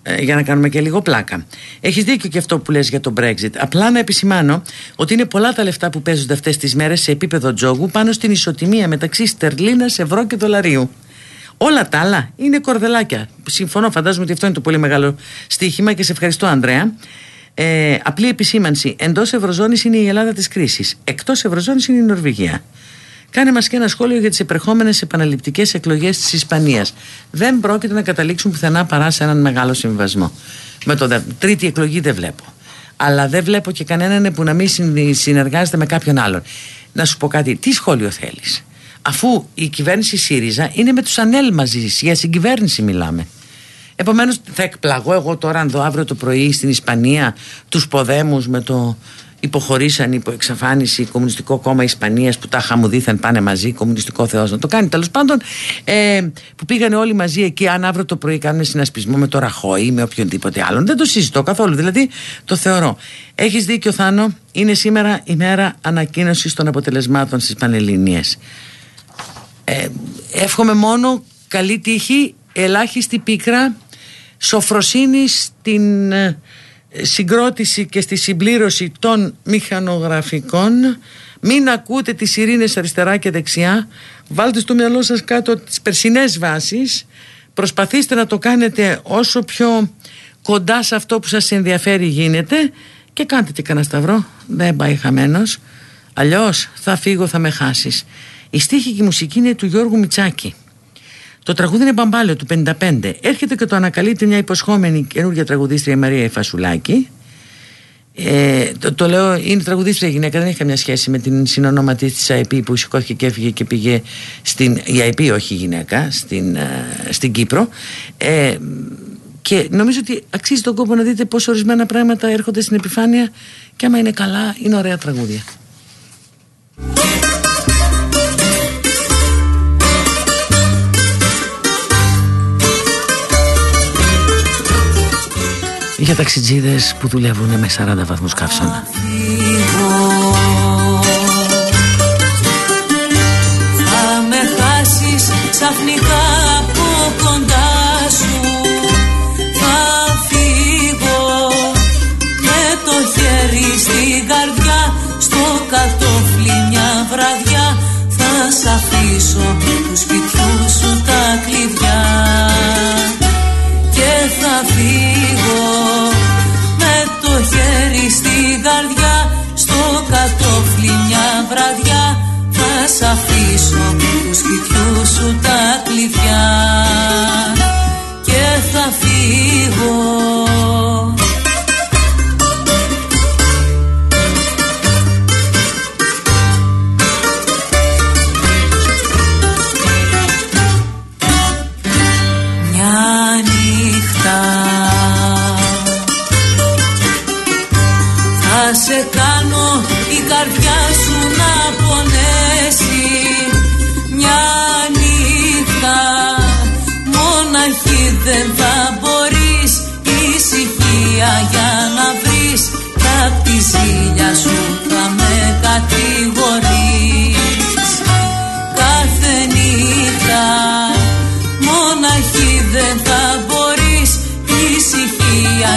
ε, για να κάνουμε και λίγο πλάκα. Έχεις δίκιο και αυτό που λες για το Brexit. Απλά να επισημάνω ότι είναι πολλά τα λεφτά που παίζονται αυτές τις μέρες σε επίπεδο τζόγου πάνω στην ισοτιμία μεταξύ στερλίνας, ευρώ και δολαρίου. Όλα τα άλλα είναι κορδελάκια. Συμφωνώ, φαντάζομαι ότι αυτό είναι το πολύ μεγάλο στοίχημα και σε ευχαριστώ, Ανδρέα. Ε, απλή επισήμανση. Εντός Ευρωζώνης είναι η Ελλάδα της κρίσης. Εκτός Ευρωζώνης είναι η Νορβηγία. Κάνε μας και ένα σχόλιο για τις επερχόμενες επαναληπτικές εκλογές της Ισπανίας. Δεν πρόκειται να καταλήξουν πουθενά παρά σε έναν μεγάλο συμβασμό. Με το δε... τρίτη εκλογή δεν βλέπω. Αλλά δεν βλέπω και κανέναν που να μην συνεργάζεται με κάποιον άλλον. Να σου πω κάτι, τι σχόλιο θέλεις; Αφού η κυβέρνηση ΣΥΡΙΖΑ είναι με τους ΑΝΕΛ μαζί, για συγκυβέρνηση μιλάμε. Επομένως, θα εκπλαγώ εγώ τώρα αν δω αύριο το πρωί στην Ισπανία τους ποδέμους με το υποχωρήσαν υπό εξαφάνιση Κομμουνιστικό Κόμμα Ισπανίας που τα χαμουδίθεν πάνε μαζί, Κομμουνιστικό Θεός να το κάνει. Τέλος πάντων, ε, που πήγανε όλοι μαζί εκεί, αν αύριο το πρωί κάνουν συνασπισμό με το Ραχώη ή με οποιονδήποτε άλλον. Δεν το συζητώ καθόλου. Δηλαδή, το θεωρώ. Έχεις δίκιο, Θάνο. Είναι σήμερα η μέρα ανακοίνωσης των αποτελεσμάτων στις Πανελληνίες. Ε, εύχομαι μόνο καλή τύχη, ελάχιστη πίκρα, σοφροσύνη στην ε, συγκρότηση και στη συμπλήρωση των μηχανογραφικών. Μην ακούτε τις ειρήνες αριστερά και δεξιά. Βάλτε στο μυαλό σας κάτω τις περσινές βάσεις. Προσπαθήστε να το κάνετε όσο πιο κοντά σε αυτό που σας ενδιαφέρει γίνεται. Και κάντε και κανένα σταυρό. Δεν πάει χαμένος. Αλλιώς θα φύγω θα με χάσεις η στίχη και η μουσική είναι του Γιώργου Μιτσάκη το τραγούδι είναι μπαμπάλαιο του 55. Έρχεται και το ανακαλύπτει μια υποσχόμενη καινούργια τραγουδίστρια η Μαρία Εφασουλάκη. Ε, το, το, λέω, είναι τραγουδίστρια γυναίκα, δεν έχει καμιά σχέση με την συνονόματή της ΑΕΠ που σηκώθηκε και έφυγε και πήγε στην. Η ΑΕΠ, όχι η γυναίκα, στην, ε, στην Κύπρο. Ε, και νομίζω ότι αξίζει τον κόπο να δείτε πόσο ορισμένα πράγματα έρχονται στην επιφάνεια και άμα είναι καλά, είναι ωραία τραγούδια. Για ταξιτζίδες που δουλεύουν με 40 βαθμούς καύσωνα. Θα με χάσεις ξαφνικά από κοντά σου Θα φύγω με το χέρι στην καρδιά Στο κατόφλι μια βραδιά Θα σ' αφήσω του σπιτιού σ' αφήσω του σπιτιού σου τα κλειδιά για να βρεις Κι απ' τη ζήλια σου θα με κατηγορείς. Κάθε νύχτα μοναχή δεν θα μπορείς Ησυχία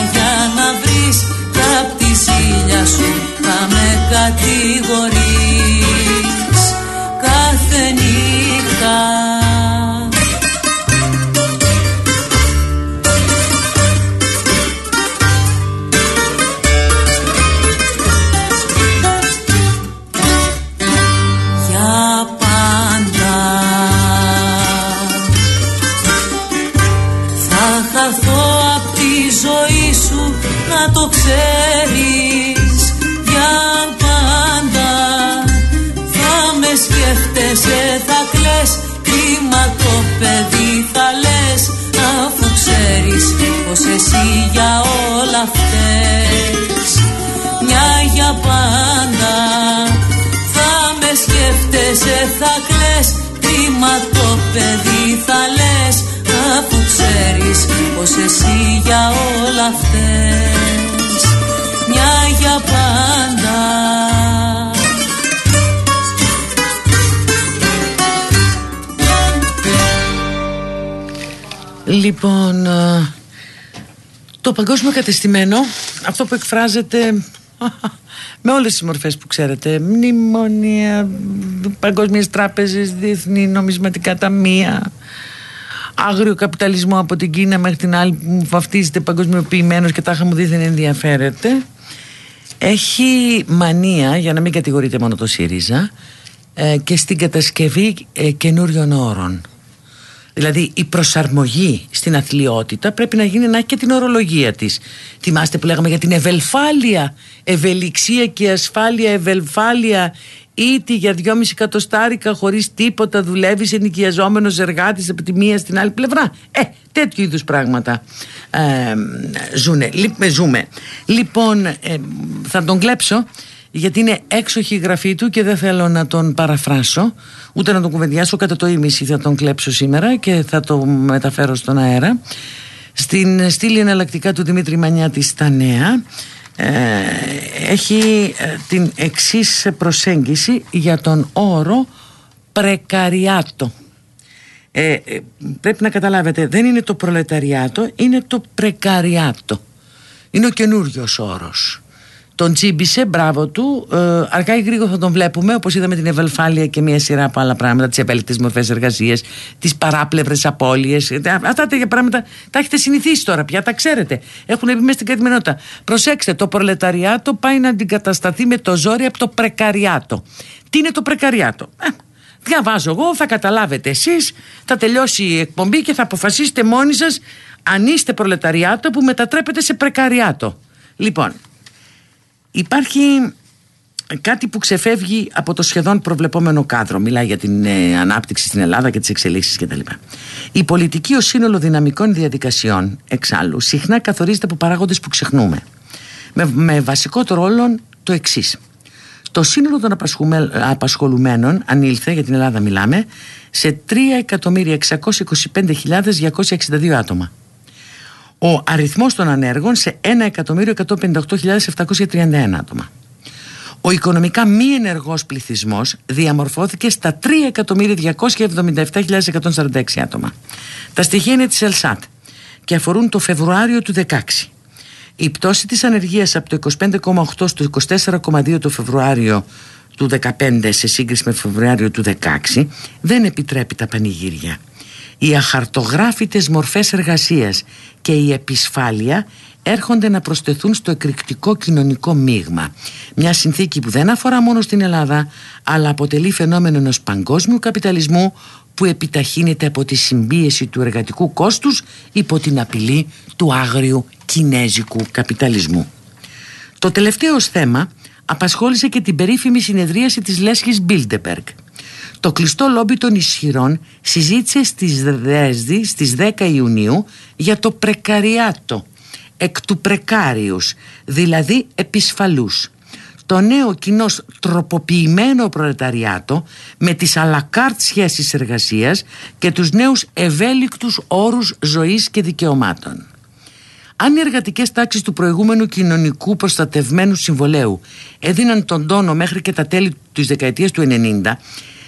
κατεστημένο, αυτό που εκφράζεται με όλες τις μορφές που ξέρετε, μνημόνια, παγκόσμιες τράπεζες, διεθνή νομισματικά ταμεία, άγριο καπιταλισμό από την Κίνα μέχρι την άλλη που μου βαφτίζεται παγκοσμιοποιημένος και τάχα μου δίθεν ενδιαφέρεται, έχει μανία, για να μην κατηγορείτε μόνο το ΣΥΡΙΖΑ, ε, και στην κατασκευή ε, καινούριων όρων. Δηλαδή η προσαρμογή στην αθλειότητα πρέπει να γίνει να έχει και την ορολογία της. Θυμάστε που λέγαμε για την ευελφάλεια, ευελιξία και ασφάλεια, ευελφάλεια ήτι για δυόμιση εκατοστάρικα χωρίς τίποτα δουλεύεις ενοικιαζόμενος εργάτης από τη μία στην άλλη πλευρά. Ε, τέτοιου είδους πράγματα ε, ζουνε, ζούμε. Λοιπόν, ε, θα τον κλέψω γιατί είναι έξοχη η γραφή του και δεν θέλω να τον παραφράσω ούτε να τον κουβεντιάσω. Κατά το ίμιση θα τον κλέψω σήμερα και θα το μεταφέρω στον αέρα. Στην στήλη εναλλακτικά του Δημήτρη Μανιάτη στα νέα. Ε, έχει ε, την εξής προσέγγιση για τον όρο πρεκαριάτο ε, ε, πρέπει να καταλάβετε δεν είναι το προλεταριάτο είναι το πρεκαριάτο. Είναι ο καινούριος όρος τον τσίμπησε, μπράβο του. Ε, αργά ή γρήγορα θα τον βλέπουμε, όπως είδαμε την ευελφάλεια και μια σειρά από άλλα πράγματα, τις ευέλικτες μορφές εργασίας, τις παράπλευρες απώλειες. Ε, αυτά τα πράγματα τα έχετε συνηθίσει τώρα πια, τα ξέρετε. Έχουν μπει μέσα στην καθημερινότητα. Προσέξτε, το προλεταριάτο πάει να αντικατασταθεί με το ζόρι από το πρεκαριάτο. Τι είναι το πρεκαριάτο; Ε, διαβάζω εγώ, θα καταλάβετε εσείς, θα τελειώσει η εκπομπή και θα αποφασίσετε μόνοι σας αν είστε προλεταριάτο που μετατρέπετε σε πρεκαριάτο. Λοιπόν, Υπάρχει κάτι που ξεφεύγει από το σχεδόν προβλεπόμενο κάδρο. Μιλάει για την ε, ανάπτυξη στην Ελλάδα και τις εξελίξεις κτλ. Η πολιτική ως σύνολο δυναμικών διαδικασιών, εξάλλου, συχνά καθορίζεται από παράγοντες που ξεχνούμε. Με, με βασικό ρόλο το εξής. Το σύνολο των απασχολουμένων ανήλθε, για την Ελλάδα μιλάμε, σε 3.625.262 άτομα ο αριθμός των ανέργων σε 1.158.731 άτομα. Ο οικονομικά μη ενεργός πληθυσμός διαμορφώθηκε στα 3.277.146 άτομα. Τα στοιχεία είναι της ΕΛΣΑΤ και αφορούν το Φεβρουάριο του 2016. Η πτώση της ανεργίας από το 25,8 στο 24,2 το Φεβρουάριο του 2015 σε σύγκριση με Φεβρουάριο του 2016 δεν επιτρέπει τα πανηγύρια οι αχαρτογράφητες μορφές εργασίας και η επισφάλεια έρχονται να προστεθούν στο εκρηκτικό κοινωνικό μείγμα. Μια συνθήκη που δεν αφορά μόνο στην Ελλάδα, αλλά αποτελεί φαινόμενο ενός παγκόσμιου καπιταλισμού που επιταχύνεται από τη συμπίεση του εργατικού κόστους υπό την απειλή του άγριου κινέζικου καπιταλισμού. Το τελευταίο θέμα απασχόλησε και την περίφημη συνεδρίαση της Λέσχης Μπίλντερμπεργκ το κλειστό λόμπι των ισχυρών συζήτησε στις Δέσδη στις 10 Ιουνίου για το πρεκαριάτο, εκ του πρεκάριους, δηλαδή επισφαλούς. Το νέο κοινό τροποποιημένο προλεταριάτο με τις αλακάρτ σχέσεις εργασίας και τους νέους ευέλικτους όρους ζωής και δικαιωμάτων. Αν οι εργατικές τάξεις του προηγούμενου κοινωνικού προστατευμένου συμβολέου έδιναν τον τόνο μέχρι και τα τέλη της δεκαετίας του 90,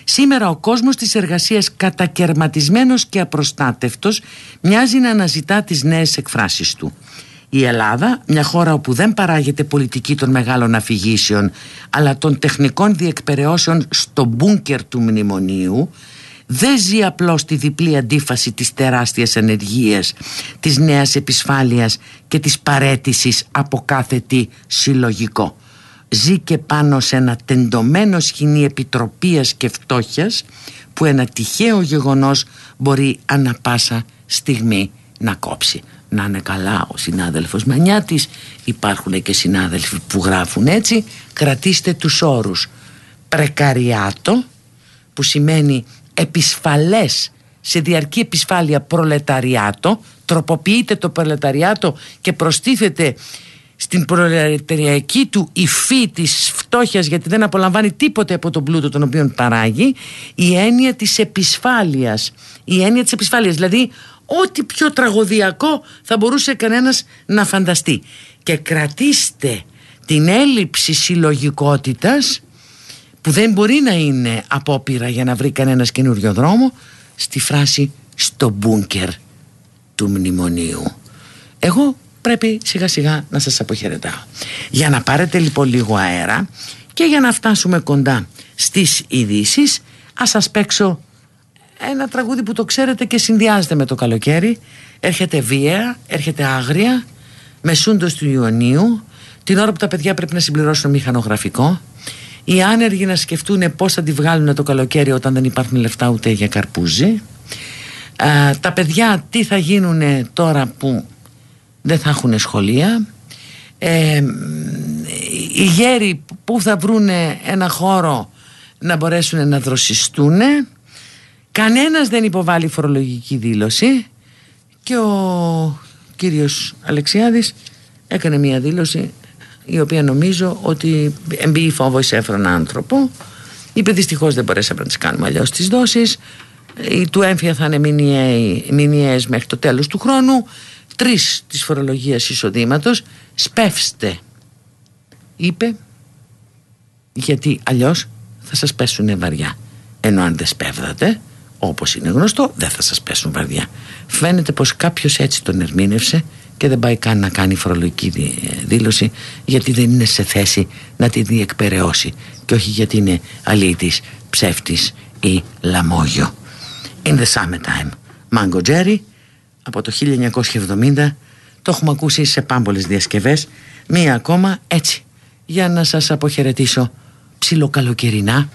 Σήμερα ο κόσμος της εργασίας κατακαιρματισμένος και απροστάτευτος μοιάζει να αναζητά τις νέες εκφράσεις του. Η Ελλάδα, μια χώρα όπου δεν παράγεται πολιτική των μεγάλων αφηγήσεων αλλά των τεχνικών διεκπαιρεώσεων στο μπούνκερ του μνημονίου δεν ζει απλώς τη διπλή αντίφαση της τεράστιας ανεργίας, της νέας επισφάλειας και της παρέτησης από κάθε τι συλλογικό ζει και πάνω σε ένα τεντωμένο σκηνή επιτροπίας και φτώχειας που ένα τυχαίο γεγονός μπορεί ανα πάσα στιγμή να κόψει. Να είναι καλά ο συνάδελφος Μανιάτης, υπάρχουν και συνάδελφοι που γράφουν έτσι, κρατήστε τους όρους. Πρεκαριάτο που σημαίνει επισφαλές σε διαρκή επισφάλεια προλεταριάτο τροποποιείται το προλεταριάτο και προστίθεται στην προλεταριακή του υφή της φτώχειας γιατί δεν απολαμβάνει τίποτε από τον πλούτο τον οποίο παράγει η έννοια της επισφάλειας. Η έννοια της επισφάλειας δηλαδή ό,τι πιο τραγωδιακό θα μπορούσε κανένας να φανταστεί. Και κρατήστε την έλλειψη συλλογικότητας που δεν μπορεί να είναι απόπειρα για να βρει κανένας καινούριο δρόμο στη φράση στο μπούνκερ του μνημονίου εγώ πρέπει σιγά σιγά να σας αποχαιρετάω. Για να πάρετε λοιπόν λίγο αέρα και για να φτάσουμε κοντά στις ειδήσει, ας σας παίξω ένα τραγούδι που το ξέρετε και συνδυάζεται με το καλοκαίρι. Έρχεται βία, έρχεται άγρια μεσούντος του Ιωνίου. Την ώρα που τα παιδιά πρέπει να συμπληρώσουν μηχανογραφικό. Οι άνεργοι να σκεφτούν πώς θα τη βγάλουν το καλοκαίρι όταν δεν υπάρχουν λεφτά ούτε για καρπούζι. Τα παιδιά τι θα γίνουν τώρα που δεν θα έχουν σχολεία. Ε, οι γέροι που θα βρουν ένα χώρο να μπορέσουν να δροσιστούν κανένας δεν υποβάλλει φορολογική δήλωση. Και ο κύριος Αλεξιάδης έκανε μια δήλωση η οποία νομίζω ότι εμπεί φόβο σε έφρον άνθρωπο. Είπε δυστυχώς δεν μπορέσαμε να τις κάνουμε αλλιώς τις δόσεις. Οι του έμφυα θα είναι μηνιαίες μέχρι το τέλος του χρόνου τρεις της φορολογίας εισοδήματος σπεύστε είπε γιατί αλλιώς θα σας πέσουν βαριά. Ενώ αν δεν σπέβδατε όπως είναι γνωστό δεν θα σας πέσουν βαριά. Φαίνεται πως κάποιος έτσι τον ερμήνευσε και δεν πάει καν να κάνει φορολογική δήλωση γιατί δεν είναι σε θέση να τη διεκπαιρεώσει και όχι γιατί είναι αλήτης, ψεύτης ή λαμόγιο. In the summertime Mango Jerry από το 1970 το έχουμε ακούσει σε πάμπολες διασκευές μία ακόμα έτσι για να σας αποχαιρετήσω ψιλοκαλοκαιρινά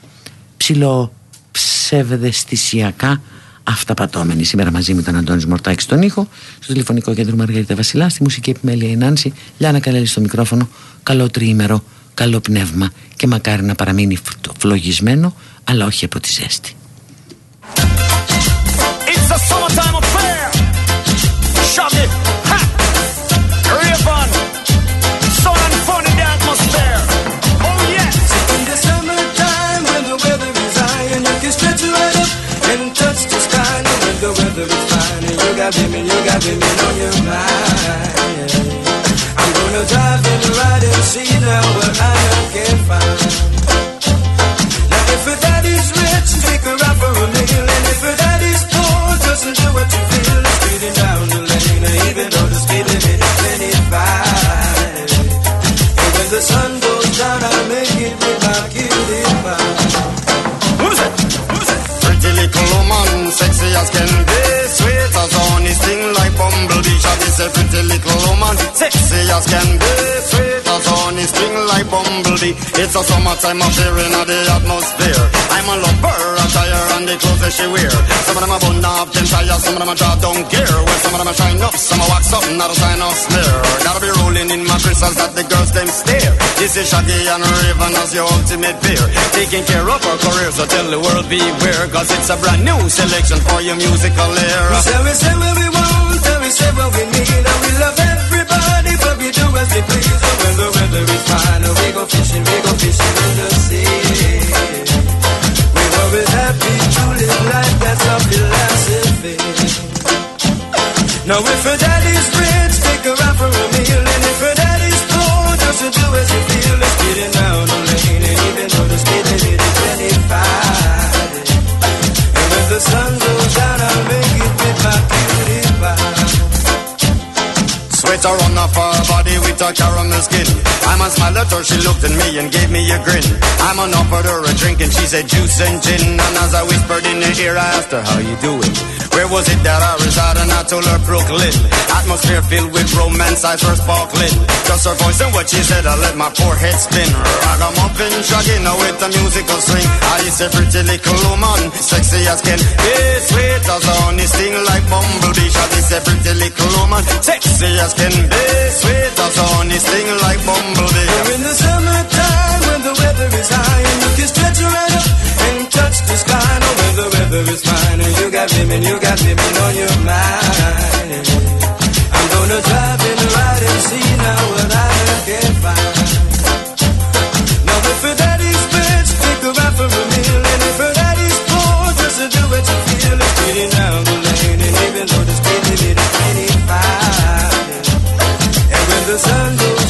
ψιλοψευδεστησιακά αυταπατώμενη. Σήμερα μαζί μου ήταν Αντώνης Μορτάκης στον ήχο, στο τηλεφωνικό κέντρο Μαργαρίτα Βασιλά, στη μουσική επιμέλεια η Νάνση, Λιάννα Καλέλη στο μικρόφωνο. Καλό τριήμερο, καλό πνεύμα και μακάρι να παραμείνει φλογισμένο, αλλά όχι από τη ζέστη. Shaggy. Sun the atmosphere. Oh, yes. In the summertime when the weather is high and you can stretch and touch the sky. When the weather is fine and you got you got on your mind. I'm gonna and ride and see now what I. Now if daddy's rich, take her out for a meal. And if daddy's poor, what you sun down, I make it with my cutie pie. It? It? Pretty little woman, sexy as can be a pretty little woman, sexy as can be, sweet as honey, string like bumblebee. It's a summertime affair in the atmosphere. I'm a lover, attire and the clothes that she wear. Some of them are bun up, them tires, some of them are down gear. Well, some of them are shine up, some are wax up, not a sign of smear. Gotta be rolling in my crystals that the girls them stare. This is Shaggy and Raven as your ultimate peer. Taking care of our careers, so tell the world beware. Cause it's a brand new selection for your musical era. We say we want, and we say we need. And we love everybody, we do as we please. When the weather is fine, we go fishing, we go fishing in the sea. We always happy to live life, that's our philosophy. Now if her daddy's rich, for a meal. And if her daddy's poor, just to do as lane, and even though the speed Sweat her on off her body with her caramel skin. I smiled at her, she looked at me and gave me a grin. I man offered her a drink and she said juice and gin. And as I whispered in her ear, I asked her how you doing. Where was it that I resided? I told her Brooklyn. Atmosphere filled with romance, eyes were sparkling. Just her voice and what she said, I let my poor head spin. Ragamuffin, shagging now with a musical swing. I is a pretty little woman, sexy as can be, sweet as honey, sting like bumblebee. Shot is a pretty little woman, sexy as can be sweet as honey, sting like bumblebee. We're in the summertime when the weather is high and you can stretch right up and touch the sky. No, when the weather is fine and you got women, you got women on your mind. I'm gonna drive the ride and see now what I can find. Now if her daddy's rich, take her out for a meal, and if her daddy's poor, just to do what you feel. It's pretty down the lane, and even though the speed limit is 25, and when the sun goes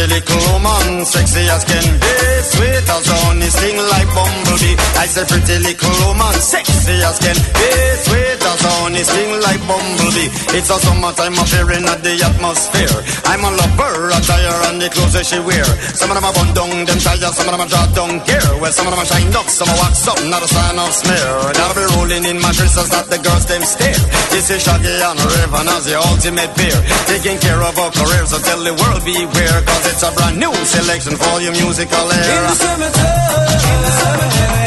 Pretty little woman, sexy as can be, sweet as honey, sting like bumblebee. I say pretty little woman, sexy as can be, sweet as honey, sting like bumblebee. It's a summertime affair in the atmosphere. I'm a lover, attire and the clothes that she wear. Some of them are bun down, them tires, some of them are draw down gear. Well, some of them are shine up, some are wax up, not a sign of smear. Gotta be rolling in mattresses that the girls them stare. This is Shaggy and Raven as the ultimate pair. Taking care of our careers, so tell the world beware, cause it's a brand new selection for your musical In era. the summertime.